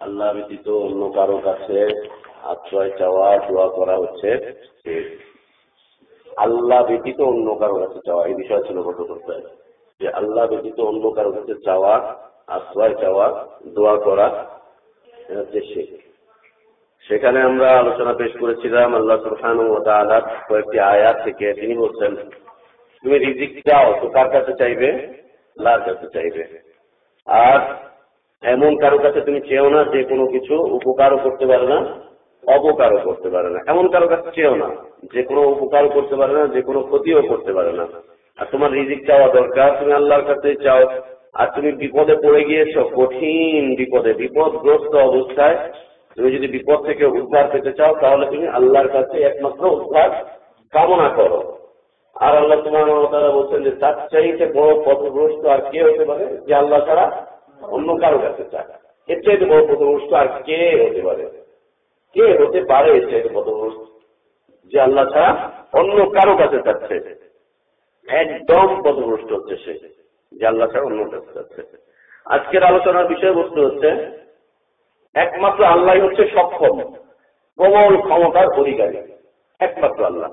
আল্লাহ ব্যতীত অন্য কারও কাছে আশ্রয় চাওয়া, দোয়া করা হচ্ছে আল্লাহ ব্যতীত অন্য কারও কাছে চাওয়া। এই বিষয় ছিল গত সপ্তাহে যে আল্লাহ ব্যতীত অন্য কারও কাছে চাওয়া, আশ্রয় চাওয়া, দোয়া করা হচ্ছে সেখানে আমরা আলোচনা পেশ করেছিলাম আল্লাহ তাআলা কয়েকটি আয়াত থেকে। তিনি বলছেন, তুমি রিজিক চাও তো কার কাছে চাইবে? আল্লাহর কাছে চাইবে। আর এমন কারও কাছে তুমি চেয়েও না যে কোনো কিছু উপকারও করতে পারে না, অপকারও করতে পারে না। এমন কারও কাছে চেয়েও না যে কোনো উপকারও করতে পারে না, যে কোনো ক্ষতিও করতে পারে না। আর তোমার রিজিক চাওয়া দরকার, তুমি আল্লাহর কাছে চাও। আর তুমি বিপদে পড়ে গিয়েছো, কঠিন বিপদে, বিপদগ্রস্ত অবস্থায় তুমি যদি বিপদ থেকে উদ্ধার পেতে চাও, তাহলে তুমি আল্লাহর কাছে একমাত্র উদ্ধার কামনা করো। আর আল্লাহ তোমার বলছেন যে, তার চাইতে বড় পথগ্রস্ত আর কে হতে পারে? যে আল্লাহ ছাড়া অন্য কারও কাছে চায় এর চাইতে বড় পথগ্রস্ত আর কে হতে পারে? কে হতে পারে এর চাইতে পথগ্রস্ত যে আল্লাহ ছাড়া অন্য কারও কাছে চাচ্ছে। একদম পথগ্রস্ত হচ্ছে সে, যে আল্লাহ ছাড়া অন্য কাছে চাচ্ছে। আজকের আলোচনার বিষয়বস্তু হচ্ছে, একমাত্র আল্লাহ হচ্ছে সক্ষম প্রবল ক্ষমতার অধিকারী। একমাত্র আল্লাহ।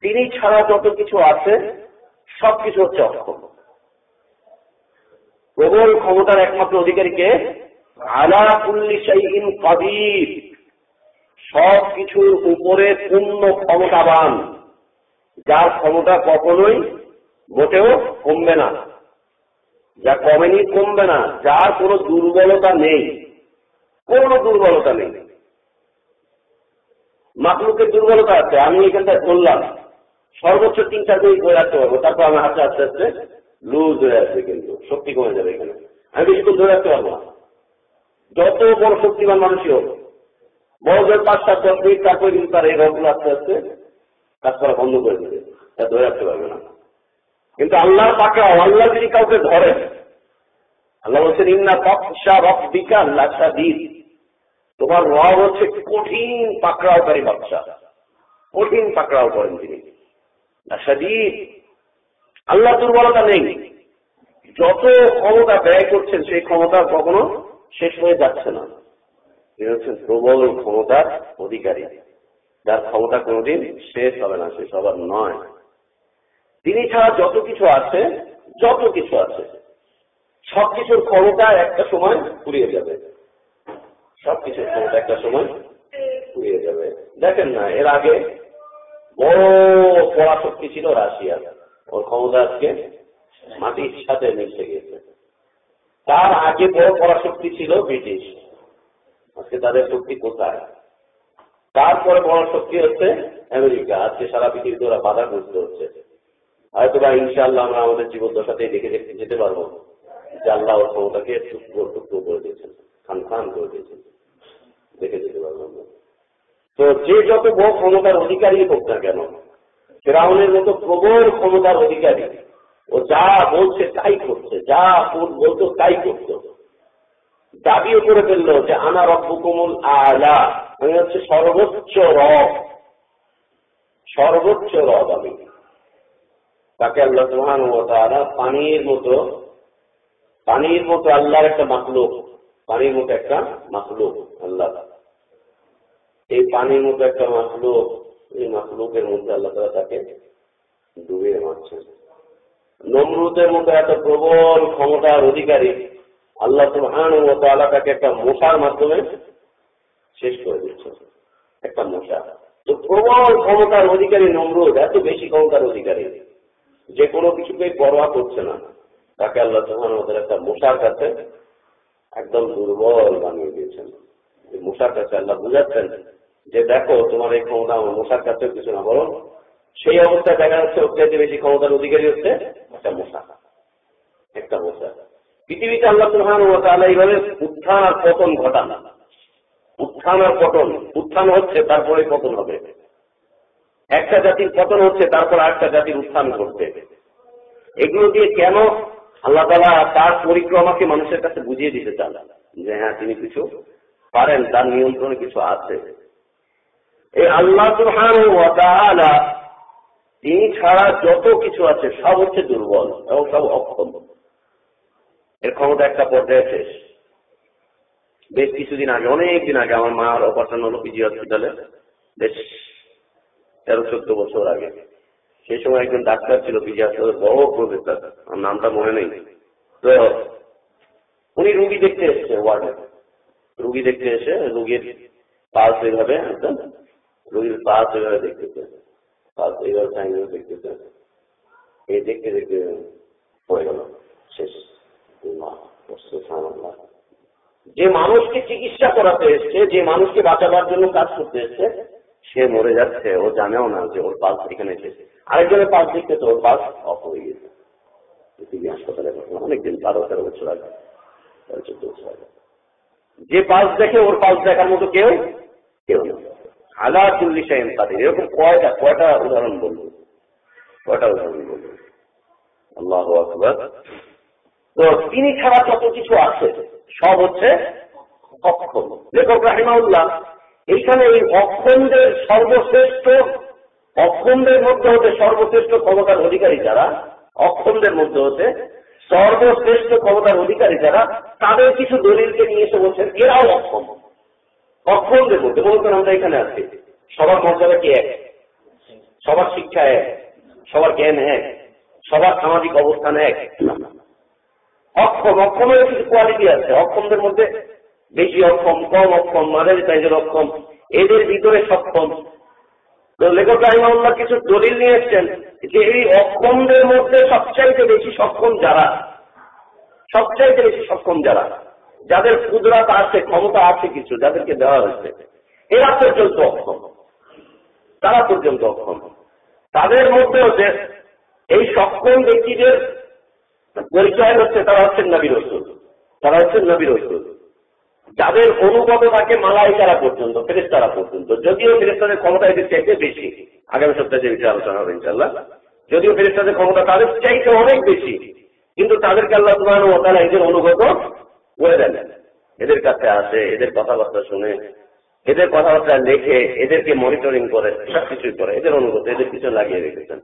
তিনি ছাড়া যত কিছু আছে, সবকিছু হচ্ছে অক্ষম। প্রবল ক্ষমতার একমাত্র অধিকারীকে আলা কুল্লি কাদির সব কিছুর উপরে পূর্ণ ক্ষমতাবান। যার ক্ষমতা কখনোই মোটেও কমবে না। যা কমেনি কমবে না। যার কোনো দুর্বলতা নেই। কোন দুর্বলতা নেই। মাকলুকের দুর্বলতা আছে। আমি এখানটায় বললাম, সর্বোচ্চ তিন চার মিনিট ধরে রাখতে পারব। তারপর আমার হাতে আস্তে আস্তে লুজ হয়ে আসবে কিন্তু। শক্তি কমে যাবে এখানে। আমি বেশিক্ষণ ধরে রাখতে পারব যত বড় শক্তিমান মানুষই হোক, বড় জোর পাঁচ সাত দশ মিনিট তারপরে কিন্তু তার এই রোগগুলো আস্তে আস্তে কাজ করা বন্ধ করে দেবে। তা ধরে রাখতে পারবে না। কিন্তু আল্লাহর পাকড়াও আল্লাহ যদি কাউকে ধরেন আল্লাহ বলছেন, ইন্না পক্ষা রব্বিকা লাশা দিন তোমার রব হচ্ছে কঠিন পাকড়াওকারী বাচ্চা কঠিন পাকড়াও করেন তিনি। আল্লাহ দুর্বলতা নেই। যত ক্ষমতা ব্যয় করছেন, সেই ক্ষমতা কখনো শেষ হয়ে যাচ্ছে না। প্রবল ক্ষমতার অধিকারী। যার ক্ষমতা কোনোদিন শেষ হবে না শেষ হবার নয়। তিনি ছাড়া যত কিছু আছে, যত কিছু আছে, সবকিছুর ক্ষমতা একটা সময় ফুরিয়ে যাবে। সবকিছুর ক্ষমতা একটা সময় ফুরিয়ে যাবে। দেখেন না, এর আগে বড় পরাশক্তি ছিল রাশিয়া। ওর ক্ষমতা আজকে মাটির সাথে মিশে গেছে। তার আগে বড় পরাশক্তি ছিল ব্রিটিশ। আজকে তাদের শক্তি কোথায়? তারপরে বড় শক্তি হচ্ছে আমেরিকা। আজকে সারা পৃথিবীতে ওরা বাধা করতে হচ্ছে। হয়তো বা ইনশাল্লাহ আমরা আমাদের জীবন দশাতেই দেখে দেখতে যেতে পারব যে আল্লাহ ওর ক্ষমতাকে টুকরো টুকরো করে দিয়েছেন, খান খান করে দিয়েছেন। দেখে যেতে পারব তো যে যত বড় ক্ষমতার অধিকারী হোক না কেন, ফেরাউনের মতো প্রবল ক্ষমতার অধিকারী ও যা বলছে তাই করছে, যা বলতো তাই করতো। দাবিও করে ফেলল যে, আনা রব্বকুমুল আলা আমি হচ্ছে সর্বোচ্চ রব। সর্বোচ্চ রব আমি। তাকে আল্লাহ সুহান ও তারা পানির মতো পানির মতো আল্লাহর একটা মাকলুক পানির মতো একটা মাকলুক আল্লাহ এই পানির মতো একটা মাকলুক এই মাকলুকের মধ্যে আল্লাহ তারা তাকে ডুবিয়ে মারছেন। নমরুদের মতো এত প্রবল ক্ষমতার অধিকারী আল্লাহ সুহান ও তালা তাকে একটা মশার মাধ্যমে শেষ করে দিচ্ছে একটা মশা। তো প্রবল ক্ষমতার অধিকারী নমরুদ, এত বেশি ক্ষমতার অধিকারী। যে কোনো কিছুকে পরোয়া করছে না। তাকে আল্লাহ সুহান ওদের একটা মশার কাছে একদম দুর্বল বানিয়ে দিয়েছেন। মশার কাছে আল্লাহ বুঝাচ্ছেন যে দেখো, তোমার এই ক্ষমতা আমার মশার কাছেও কিছু না বলো সেই অবস্থায় দেখা যাচ্ছে চাইতে বেশি ক্ষমতার অধিকারী হচ্ছে একটা মশা। একটা মশা। পৃথিবীতে আল্লাহ সুহান ও তাহলে এইভাবে উত্থান আর পতন ঘটান। উত্থান আর পতন। উত্থান হচ্ছে, তারপরে পতন হবে। একটা জাতির পতন হচ্ছে, তারপর আরেকটা জাতির উত্থান করতে এগুলো দিয়ে কেন আল্লাহ তালা তার পরিক্রমাকে মানুষের কাছে বুঝিয়ে দিতে চান? যে হ্যাঁ তিনি কিছু পারেন, তার নিয়ন্ত্রণে কিছু আছে। এই আল্লাহ সুহান তিনি ছাড়া যত কিছু আছে, সব হচ্ছে দুর্বল এবং সব অক্ষম। এর ক্ষমতা একটা পর্যায়ে শেষ। বেশ কিছুদিন আগে, অনেক দিন আগে আমার মার অপারেশন হলো পিজি হসপিটালে, বেশ তেরো, চোদ্দ বছর আগে। সেই সময় একজন ডাক্তার ছিল, পিজি হসপিটালের বড় প্রফেসর। আমার নামটা মনে নেই। উনি রুগী দেখতে এসছে ওয়ার্ডে। রুগী দেখতে এসে রুগীর পালস এইভাবে রুগীর পালস দেখতে দেখতেছে দেখতেছে এই দেখতে দেখতে পড়ে গেল। শেষ। যে মানুষকে চিকিৎসা করাতে এসছে, যে মানুষকে বাঁচাবার জন্য কাজ করতে এসছে, সে মরে যাচ্ছে। ও জানেও না যে ওর পালস এখানে এসেছে। আরেকজনের পালস দেখতে তো ওর পালস অফ হয়ে গেছে। পৃথিবী হাসপাতালে অনেকদিন, বারো, তেরো বছর আগে চোদ্দ বছর আগে। যে পালস দেখে ওর পালস দেখার মতো কেউ কেউ না আলা চল্লিশ তাদের এরকম কয়টা কয়টা উদাহরণ বলব? কয়টা উদাহরণ বলব? আল্লাহ আকবর। তো তিনি ছাড়া কত কিছু আছে, সব হচ্ছে অক্ষম। লেখক রাহিমাউল্লাহ এইখানে এই অক্ষমদের সর্বশ্রেষ্ঠ, অক্ষমদের মধ্যে হতে সর্বশ্রেষ্ঠ ক্ষমতার অধিকারী যারা, অক্ষমদের মধ্যে হতে সর্বশ্রেষ্ঠ ক্ষমতার অধিকারী যারা, তাদের কিছু দলিলকে নিয়ে এসে বলছেন, এরাও অক্ষম। অক্ষমদের মধ্যে বলতেন আমরা এখানে আছি। সবার মর্যাদা কি এক? সবার শিক্ষা এক, সবার জ্ঞান এক, সবার সামাজিক অবস্থান এক। অক্ষম অক্ষমের কিছু কোয়ালিটি আছে। অক্ষমদের মধ্যে বেশি অক্ষম, কম অক্ষম, মাঝারি সাইজের অক্ষম, এদের ভিতরে সক্ষম। তো লেখক রাহিমাউল্লাহ কিছু দলিল নিয়ে এসছেন যে এই অক্ষমদের মধ্যে সবচাইতে বেশি সক্ষম যারা? সবচাইতে বেশি সক্ষম যারা? যাদের কুদরাত আছে, ক্ষমতা আছে কিছু, যাদেরকে দেওয়া হয়েছে, এরা পর্যন্ত অক্ষম। তারা পর্যন্ত অক্ষম। তাদের মধ্যে হচ্ছে এই সক্ষম ব্যক্তিদের পরিচয় হচ্ছে, তারা হচ্ছেন নবীর রসুল। তারা হচ্ছেন নবীর রসুল। যাদের অনুগত থাকে মালাইকারা পর্যন্ত ফেরেস্তারা পর্যন্ত। যদিও ফেরেস্তাদের ক্ষমতা এদের চাইতে বেশি। আগামী সপ্তাহে যে বিষয়ে আলোচনা হবে ইনশাল্লাহ যদিও ফেরেস্তাদের ক্ষমতা তাদের চাইতে অনেক বেশি, কিন্তু তাদেরকে আল্লাহ সুবাহ ও তারা এদের অনুগত দেন। এদের কাছে আসে, এদের কথাবার্তা শুনে, এদের কথাবার্তা লেখে, এদেরকে মনিটরিং করে, সবকিছুই করে, এদের অনুগত, এদের কিছু লাগিয়ে রেখেছেন।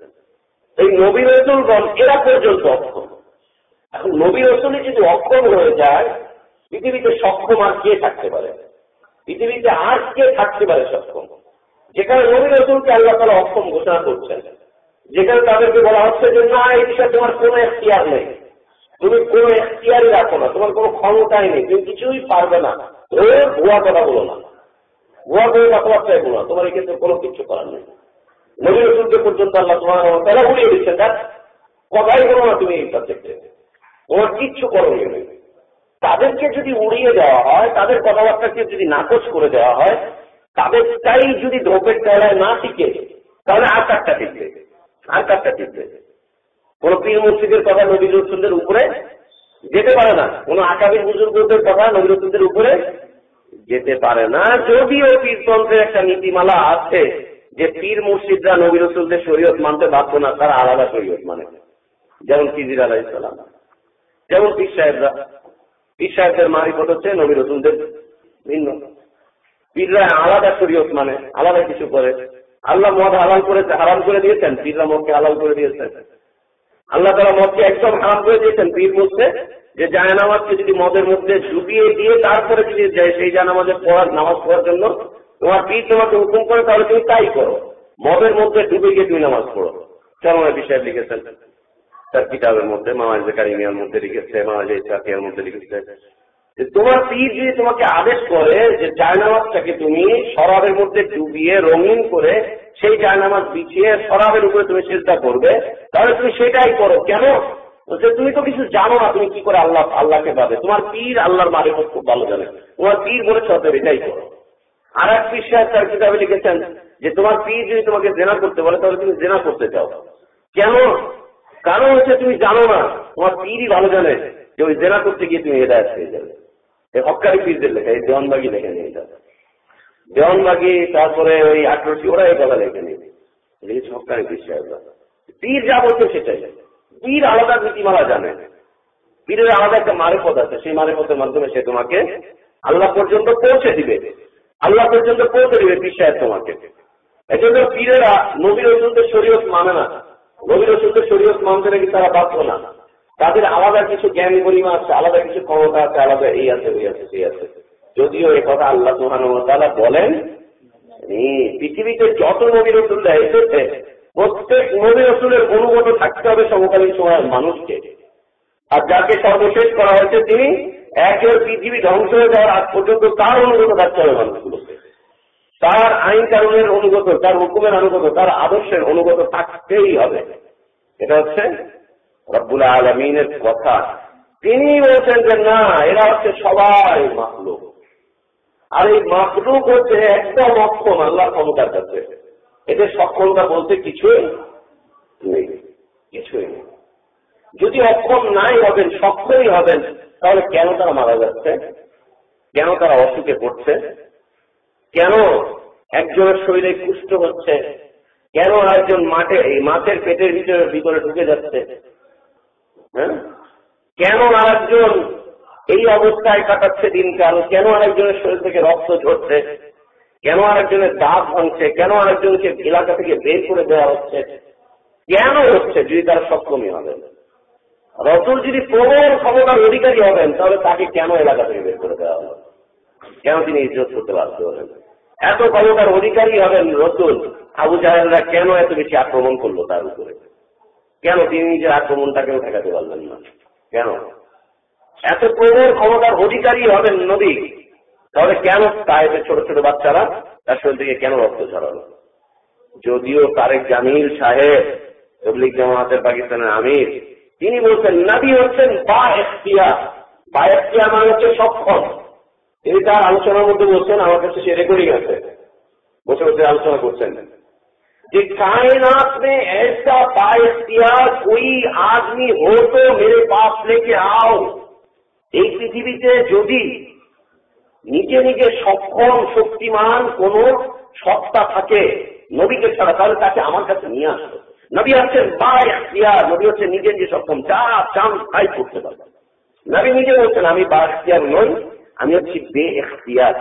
এই নবী রসুলগণ এরা পর্যন্ত অক্ষম। এখন নবী রসুলই যদি অক্ষম হয়ে যায়, পৃথিবীতে সক্ষম আর কে থাকতে পারে? পৃথিবীতে আর কে থাকতে পারে সক্ষম? যেখানে নবী রসুলকে আল্লাহ তালা অক্ষম ঘোষণা করছেন, যেখানে তাদেরকে বলা হচ্ছে যে, না, এই বিষয়ে তোমার কোনো এখতিয়ার নেই। তুমি কোনো এখতিয়ারই রাখো না, তোমার কোনো ক্ষমতাই নেই, তুমি কিছুই পারবে না। ভুয়া কথা বলো না। ভুয়া করে কথাবার্তায় বলো না, তোমার এক্ষেত্রে কোনো কিছু করার নেই। নবী রসুলকে পর্যন্ত আল্লাহ তোমার তারা উড়িয়ে দিচ্ছেন তার কথাই বলো না তুমি এই সাবজেক্টে তোমার কিচ্ছু করণীয় নেই। তাদেরকে যদি উড়িয়ে দেওয়া হয়, তাদের কথাবার্তাকে যদি নাকচ করে দেওয়া হয়, তাদেরটাই যদি ধোপের তলায় না টিকে, তাহলে আর কারটা টিকবে? আর কারটা টিকবে? কোন পীর মসজিদের কথা নবী রসুলদের উপরে যেতে পারে না। কোন আকাবির বুজুর্গদের কথা নবী রসুলদের উপরে যেতে পারে না। যদিও পীরতন্ত্রের একটা নীতিমালা আছে যে পীর মুর্শিদরা নবী রসুলদের শরীয়ত মানতে বাধ্য না, তারা আলাদা শরীয়ত মানে। যেমন কিজির আলাইসালাম যেমন পীর সাহেবরা। পীর সাহেবদের মারিফত হচ্ছে নবী রসুলদের ভিন্ন। পীররা আলাদা শরীয়ত মানে আলাদা কিছু করে। আল্লাহ মদ হালাল করেছে, হারাম করে দিয়েছেন। পীররা মদকে হালাল করে দিয়েছেন। আল্লাহ তারা মদকে একদম হারাম করে দিয়েছেন পীর মধ্যে যে জায়নামাজকে যদি মদের মধ্যে ডুবিয়ে দিয়ে তারপরে যদি সেই জায়নামাজে পড়ার, নামাজ পড়ার জন্য তোমার পীর তোমাকে হুকুম করে, তাহলে তুমি তাই করো। মদের মধ্যে ডুবে গিয়ে তুমি নামাজ পড়ো। চরমা বিষয় লিখেছেন। তার কিতাবের মধ্যে মামাজ কারিমিয়ার মধ্যে লিখেছে মামাজ ইসাফিয়ার মধ্যে লিখেছে। তোমার পীর যদি তোমাকে আদেশ করে যে জায়নামাজটাকে তুমি শরাবের মধ্যে ডুবিয়ে রঙিন করে সেই জায়নামাজ বিছিয়ে শরাবের উপরে তুমি চেষ্টা করবে, তাহলে তুমি সেটাই করো। কেন? যে তুমি তো কিছু জানো না, তুমি কি করে আল্লাহ, আল্লাহকে পাবে? তোমার পীর আল্লাহর মালিক খুব ভালো জানে। তোমার পীর বলেছে, অতএব এটাই করো। আর এক পীর সাহেব তার কিতাবে লিখেছেন যে, তোমার পীর যদি তোমাকে জেনা করতে বলে, তাহলে তুমি জেনা করতে চাও। কেন? কারণ হচ্ছে তুমি জানো না, তোমার পীরই ভালো জানে যে ওই জেনা করতে গিয়ে তুমি হেদায়ত হয়ে যাবে। হকারি পীরদের লেখা, এই দেওয়ানবাগি লেখে নিয়ে যাবে দেওয়ানবাগি, তারপরে ওই আঠারোশি ওরা এই কথা লেখে নিয়ে লিখেছে হকারি পীর সাহেবরা। পীর যা বলছে সেটাই। পীর আলাদা নীতিমালা জানে। পীরের আলাদা একটা মারেফত আছে। সেই মারেফতের মাধ্যমে সে তোমাকে আল্লাহ পর্যন্ত পৌঁছে দিবে। আল্লাহ পর্যন্ত পৌঁছে দিবে পীর সাহেব তোমাকে। এজন্য পীরেরা নবীর রসুলদের শরীয়ত মানে না। নবীর রসুলদের শরীয়ত মানতে নাকি তারা বাধ্য না। তাদের আলাদা কিছু জ্ঞান গরিমা আছে, আলাদা কিছু ক্ষমতা আছে, আলাদা এই আছে, ওই আছে, সেই আছে। যদিও এ কথা আল্লাহ সুহান বলেন পৃথিবীতে যত নবী রসুল্লাহ এসেছে প্রত্যেক নবী রসুলের অনুগত থাকতে হবে সমকালীন সময়ের মানুষকে। আর যাকে সর্বশেষ করা হয়েছে তিনি একের পৃথিবী ধ্বংস হয়ে যাওয়ার আগ পর্যন্ত তার অনুগত থাকতে হবে মানুষগুলোকে। তার আইন কানুনের অনুগত, তার হুকুমের অনুগত, তার আদর্শের অনুগত থাকতেই হবে। এটা হচ্ছে রব্বুল আলমিনের কথা। তিনি বলছেন যে, না, এরা হচ্ছে সবাই মাহলুক আর এই মাহলুক হচ্ছে একদম অক্ষম আল্লাহ ক্ষমতার কাছে। এদের সক্ষমতা বলতে কিছুই নেই। কিছুই নেই। যদি অক্ষম নাই হবেন সক্ষমই হবেন, তাহলে কেন তারা মারা যাচ্ছে? কেন তারা অসুখে পড়ছে? কেন একজনের শরীরে কুষ্ঠ হচ্ছে? কেন একজন মাঠে, এই মাছের পেটের ভিতরে ভিতরে ঢুকে যাচ্ছে? হ্যাঁ? কেন আরেকজন এই অবস্থায় কাটাচ্ছে দিনকাল কেন আরেকজনের শরীর থেকে রক্ত ঝরছে? কেন আরেকজনের দাঁত ভাঙছে? কেন আরেকজনকে এলাকা থেকে বের করে দেওয়া হচ্ছে? কেন হচ্ছে যদি তারা সক্ষমই হবেন? রসুল যদি প্রবল ক্ষমতার অধিকারী হবেন, তাহলে তাকে কেন এলাকা থেকে বের করে দেওয়া হবে কেন তিনি ইজ্জত করতে বাধ্য হবেন এত ক্ষমতার অধিকারী হবেন রসুল, আবু জাহেদরা কেন এত বেশি আক্রমণ করল তার উপরে? কেন তিনি নিজের আক্রমণটাকেও ঠেকাতে পারলেন না? কেন? এত প্রবল ক্ষমতার অধিকারী হবেন নবী। তাহলে কেন তাইতে ছোট ছোট বাচ্চারা তার শরীর থেকে কেন রক্ত ঝরালো? যদিও তারেক জামিল সাহেব তবলিক জামাতের পাকিস্তানের আমির, তিনি বলছেন, নাবি হচ্ছেন বা এখতিয়া বা এখতিয়া মানে হচ্ছে সক্ষম। তিনি তার আলোচনার মধ্যে বলছেন, আমার কাছে সে রেকর্ডিং আছে। বসে বসে আলোচনা করছেন। যে कायनात में ऐसा बाइख्तियार कोई आदमी हो तो मेरे पास लेके आओ এই পৃথিবীতে যদি নিজে নিজে সক্ষম শক্তিমান কোন সত্তা থাকে নবীকে ছাড়া তাহলে তাকে আমার কাছে নিয়ে আসতো নবী হচ্ছেন বা এখতিয়ার নবী হচ্ছে নিজে নিজে সক্ষম যা চান তাই করতে পারবে নবী নিজে বলছেন আমি বা এখতিয়ার নই আমি হচ্ছি বে এখতিয়ার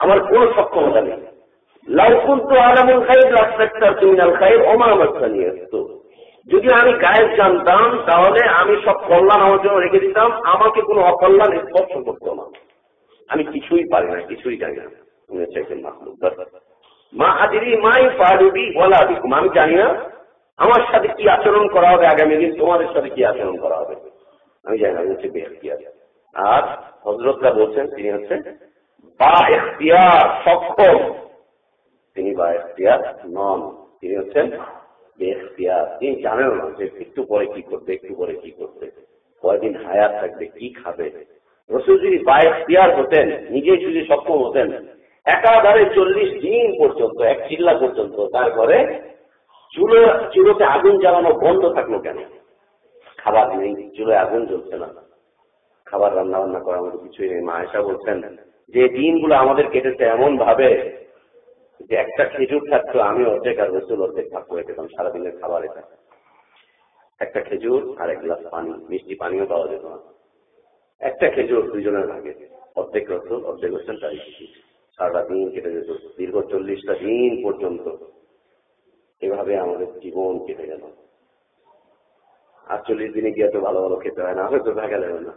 আমার কোন সক্ষমতা নেই যদি আমি গায়েব জানতাম, তাহলে আমি সব কল্যাণ আমার জন্য রেখে দিতাম, আমাকে কোনো অকল্যাণ স্পর্শ করতো না। আমি কিছুই পারি না, কিছুই জানি না। মা আদিরি মাই পারুবি বলা আমি জানি না, আমার সাথে কি আচরণ করা হবে আগামী দিন, তোমাদের সাথে কি আচরণ করা হবে? আমি জানি না হচ্ছে আর হজরতরা বলছেন, তিনি হচ্ছেন বা এখতিয়ার সক্ষম। তিনি বা নন। তিনি হচ্ছেন বেখতিয়ার। তিনি জানেন না যে একটু পরে কি করবে, একটু পরে কি করবে, কয়দিন হায়াত থাকবে, কি খাবে। রসুল যদি বা এখতিয়ার হতেন, নিজেই যদি সক্ষম হতেন, একাধারে চল্লিশ দিন পর্যন্ত, এক চিল্লা পর্যন্ত তার ঘরে চুলো, চুলোতে আগুন জ্বালানো বন্ধ থাকল কেন? খাবার নেই, চুলোয় আগুন জ্বলছে না। খাবার রান্না বান্না করার মতো কিছুই নেই। মা এসা বলছেন যে, দিনগুলো আমাদের কেটেছে এমন ভাবে যে একটা খেজুর থাকতো আমি অর্ধেক আর রসুল অর্ধেক করে খেতাম, সারাদিনের খাবার এটা। একটা খেজুর আর এক গ্লাস পানি, মিষ্টি পানিও পাওয়া যেত না। একটা খেজুর দুইজনের ভাগে, অর্ধেক রসুল অর্ধেক রসুল তাই সারাটা দিন কেটে যেত, দীর্ঘ চল্লিশটা দিন পর্যন্ত। এভাবে আমাদের জীবন কেটে গেল। আর চল্লিশ দিনে গিয়ে তো ভালো ভালো খেতে হয় না, হয়তো দেখা যাবে না।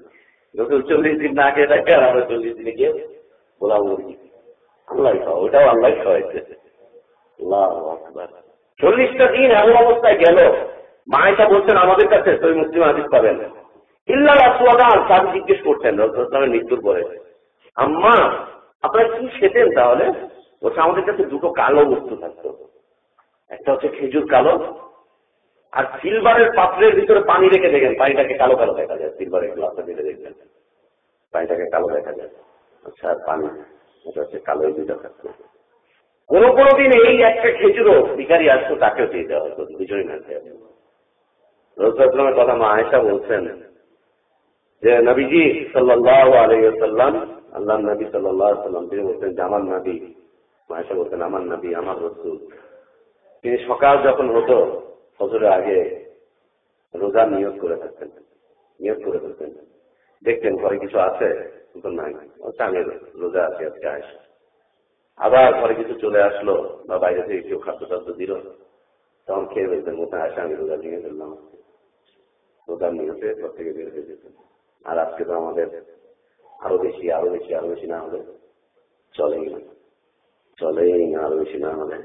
রসুল চল্লিশ দিন না খেয়ে থাকে আর চল্লিশ দিনে গিয়ে বলা মুরগি। ওটাও আল্লাহ চল্লিশটা দিন এমন অবস্থায় গেল মায়েশা বলছেন, আমাদের কাছে তুই মুসলিম পাবেন ইল্লা রাসুয়াদান জিজ্ঞেস করছেন মৃত্যুর পরে। আম্মা, আপনারা কি খেতেন তাহলে? বলছে, আমাদের কাছে দুটো কালো বস্তু থাকতো। একটা হচ্ছে খেজুর কালো, আর সিলভারের পাত্রের ভিতরে পানি রেখে দেখেন, পানিটাকে কালো কালো দেখা যায়। সিলভারের গ্লাসটা দেখবেন, পানিটাকে কালো দেখা যায়। আচ্ছা পানি এটা হচ্ছে কালো কোন দিন এই একটা খেজুরও ভিকারি আসতো, তাকেও দিয়ে দেওয়া হতো, দুজনই কথা মা আয়েশা বলছেন যে, নবীজি আল্লাহ নবী সাল্লাম তিনি বলছেন যে, আমার নবী। মায়েশা বলছেন, আমার নবী, আমার রসুল। তিনি সকাল যখন হতো, ফজরের আগে রোজা নিয়োগ করে থাকতেন নিয়োগ করে থাকতেন। দেখতেন ঘরে কিছু আছে? কিন্তু নাই আমি রোজা আছি আজকে আস আবার ঘরে কিছু চলে আসলো বা বাইরে থেকে কেউ খাদ্য টাদ্য দিল, তখন খেয়ে ফেলতেন মতো আসে আমি রোজা ভেঙে ফেললাম রোজা নিয়েছে ঘর থেকে বের হয়ে যেতেন আর আজকে তো আমাদের আরও বেশি আরও বেশি আরও বেশি না হলে চলেই না। চলেই না, আরও বেশি না হলে।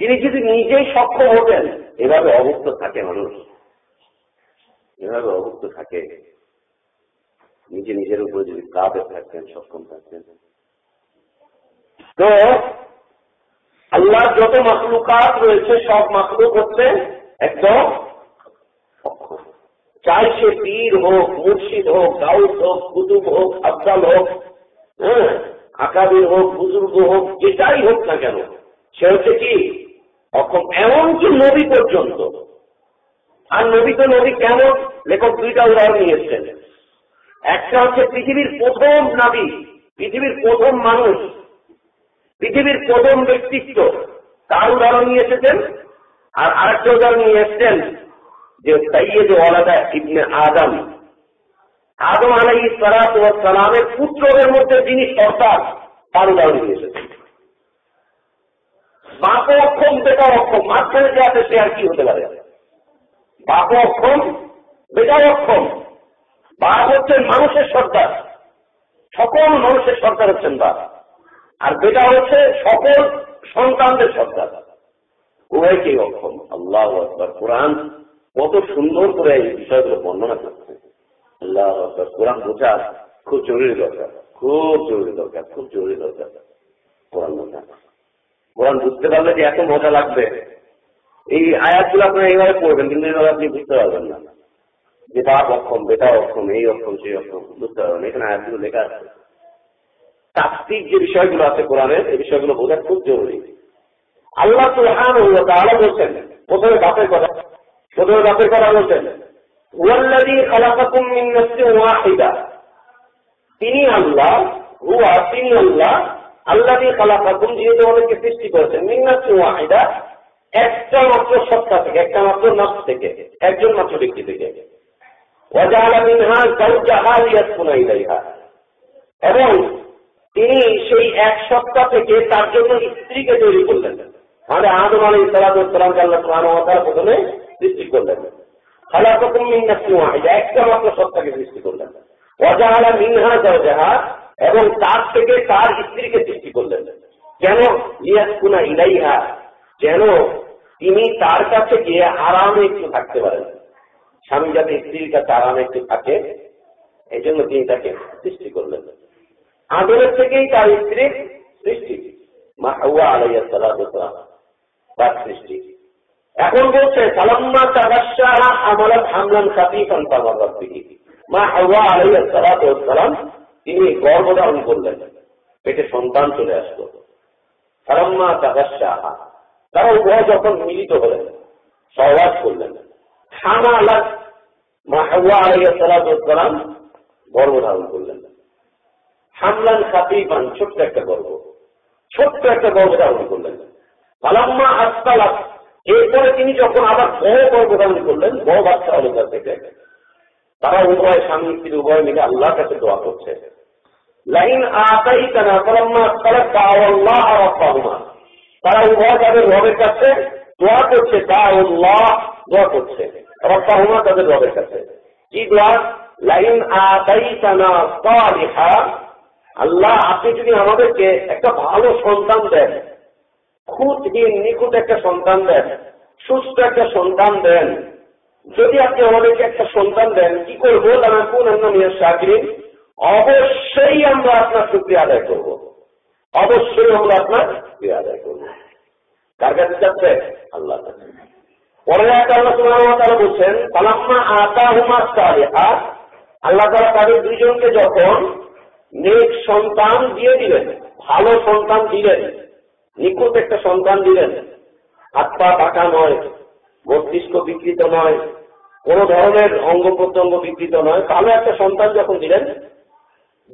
তিনি যদি নিজেই সক্ষম হতেন, এভাবে অভুক্ত থাকে মানুষ। এভাবে অভুক্ত থাকে নিজে নিজের উপরে যদি কাবে থাকতেন, সক্ষম থাকতেন। তো আল্লাহ যত মাকলুকাত রয়েছে, সব মাকলুক হচ্ছে একদম চাই সে পীর হোক, মুর্শিদ হোক দাউদ হোক, কুতুব হোক, আফজাল হোক হ্যাঁ আকাবির হোক, বুজুর্গ হোক, যেটাই হোক না কেন, সে হচ্ছে কি অক্ষম। এমনকি নবী পর্যন্ত। আর নবী তো নবী কেমন? লেখক দুইটা উদাহরণ নিয়েছেন। একটা হচ্ছে পৃথিবীর প্রথম নাবি পৃথিবীর প্রথম মানুষ, পৃথিবীর প্রথম ব্যক্তিত্ব। তার উদাহরণ নিয়ে এসেছেন, আর আরেকটা উদাহরণ নিয়ে এসছেন যে সৈয়দ ওয়ালাদা ইবনে আদম। আদম আলাই সালামের পুত্রদের মধ্যে যিনি সর্দার, তার উদাহরণ নিয়ে এসেছেন। বাপ অক্ষম বেটা অক্ষম, মাঝখানে যে আছে সে আর কি হতে পারে? বাপ অক্ষম বেটা অক্ষম। বাপ হচ্ছেন মানুষের সর্দার। সকল মানুষের সর্দার হচ্ছেন বাপ আর বেটা হচ্ছে সকল সন্তানদের সর্দার। উভয়কেই অক্ষম? আল্লাহ আকবর। কোরআন কত সুন্দর করে এই বিষয়গুলো বর্ণনা করছে। আল্লাহ আকবর। কোরআন বোঝা খুব জরুরি দরকার। খুব জরুরি দরকার। খুব জরুরি দরকার। কোরআন বোঝা। কোরআন বুঝতে পারলে যে এত মজা লাগবে। এই আয়াতগুলো আপনারা এইভাবে পড়বেন, কিন্তু এইভাবে আপনি বুঝতে পারবেন না। যে অক্ষম বেটা অক্ষম এই অক্ষম সেই অক্ষম বুঝতে পারবেন এখানে আয়াতগুলো লেখা আছে। তাত্ত্বিক যে বিষয়গুলো আছে কোরআনের এই বিষয়গুলো বোঝা খুব জরুরি। আল্লাহ সুলহান তাহলে বলছেন, প্রথমে বাপের কথা, প্রথমে বাপের কথা বলছেন তিনি আল্লাহ, হুয়া, তিনি আল্লাহ আল্লাদি খালাকাকুম যিনি তোমাদেরকে সৃষ্টি করেছেন, মিন ওয়াহিদা। একটা মাত্র সত্তা থেকে, একটা মাত্র নফস থেকে, একজন মাত্র ব্যক্তি থেকে। এবং তিনি সেই এক সত্তা থেকে তার জন্য স্ত্রীকে তৈরি করলেন। আমাদের আদম আলী সালাদামকে আল্লাহ প্রথমে সৃষ্টি করলেন। খালাকুম মিন্নাসি ওয়াহিদা একটা মাত্র সত্তাকে সৃষ্টি করলেন। অজাহালা মিনহা জাহা এবং তার থেকে তার স্ত্রীকে সৃষ্টি করলেন। যেন ইয়াসকুনা ইলাইহা, যেন তিনি তার কাছে গিয়ে আরামে একটু থাকতে পারেন। স্বামী যাতে স্ত্রীর কাছে আরামে একটু থাকে, এই জন্য তিনি তাকে সৃষ্টি করলেন। আদরের থেকেই তার স্ত্রীর সৃষ্টি। তার সৃষ্টি। এখন বলছে, সালাম্মা হামলান মা হাওয়া আলাইয়া তিনি গর্ভধারণ করলেন। পেটে সন্তান চলে আসলো। সালাম্মা তাগাশাহা তারা উভয় যখন মিলিত হলেন, সহবাস করলেন। সালাম গর্ভধারণ করলেন। ছোট্ট একটা গর্ভ ছোট্ট একটা গর্ভ ধারণ করলেন। পালাম্মা এরপরে তিনি যখন আবার বড় গর্ভ ধারণ করলেন, বড় বাচ্চা হলো থেকে। তারা উভয় স্বামী স্ত্রী উভয় মিলে আল্লাহর কাছে দোয়া করছে। লাইন আতাই কেনা পালাম্মা আসতালাত তারা উভয় তাদের রবের কাছে দোয়া করছে দাওয়াল্লাহ দোয়া করছে। রাব্বাহুমা তাদের রবের কাছে। কি দোয়া, লাইন আতাই সালিহা, আল্লাহ, আপনি যদি আমাদেরকে একটা ভালো সন্তান দেন, খুঁতহীন, নিখুঁত একটা সন্তান দেন, সুস্থ একটা সন্তান দেন, যদি আপনি আমাদেরকে একটা সন্তান দেন, কি করব? তারা কোন নিয়ে চাকরি অবশ্যই আমরা আপনার শুক্রিয়া আদায় করব। অবশ্যই আমরা আপনার শুক্রিয়া আদায় করব। কার কাছে যাচ্ছে? আল্লাহ পরের আল্লাহ তারা বলছেন পালাম্মা আতা হুমা সালিহা আল্লাহ তারা তাদের দুইজনকে যখন নেক সন্তান দিয়ে দিলেন, ভালো সন্তান দিলেন, নিখুঁত একটা সন্তান দিলেন হাত পা পাকা নয়, মস্তিষ্ক বিকৃত নয়, কোন ধরনের অঙ্গ প্রত্যঙ্গ বিকৃত নয়, ভালো একটা সন্তান যখন দিলেন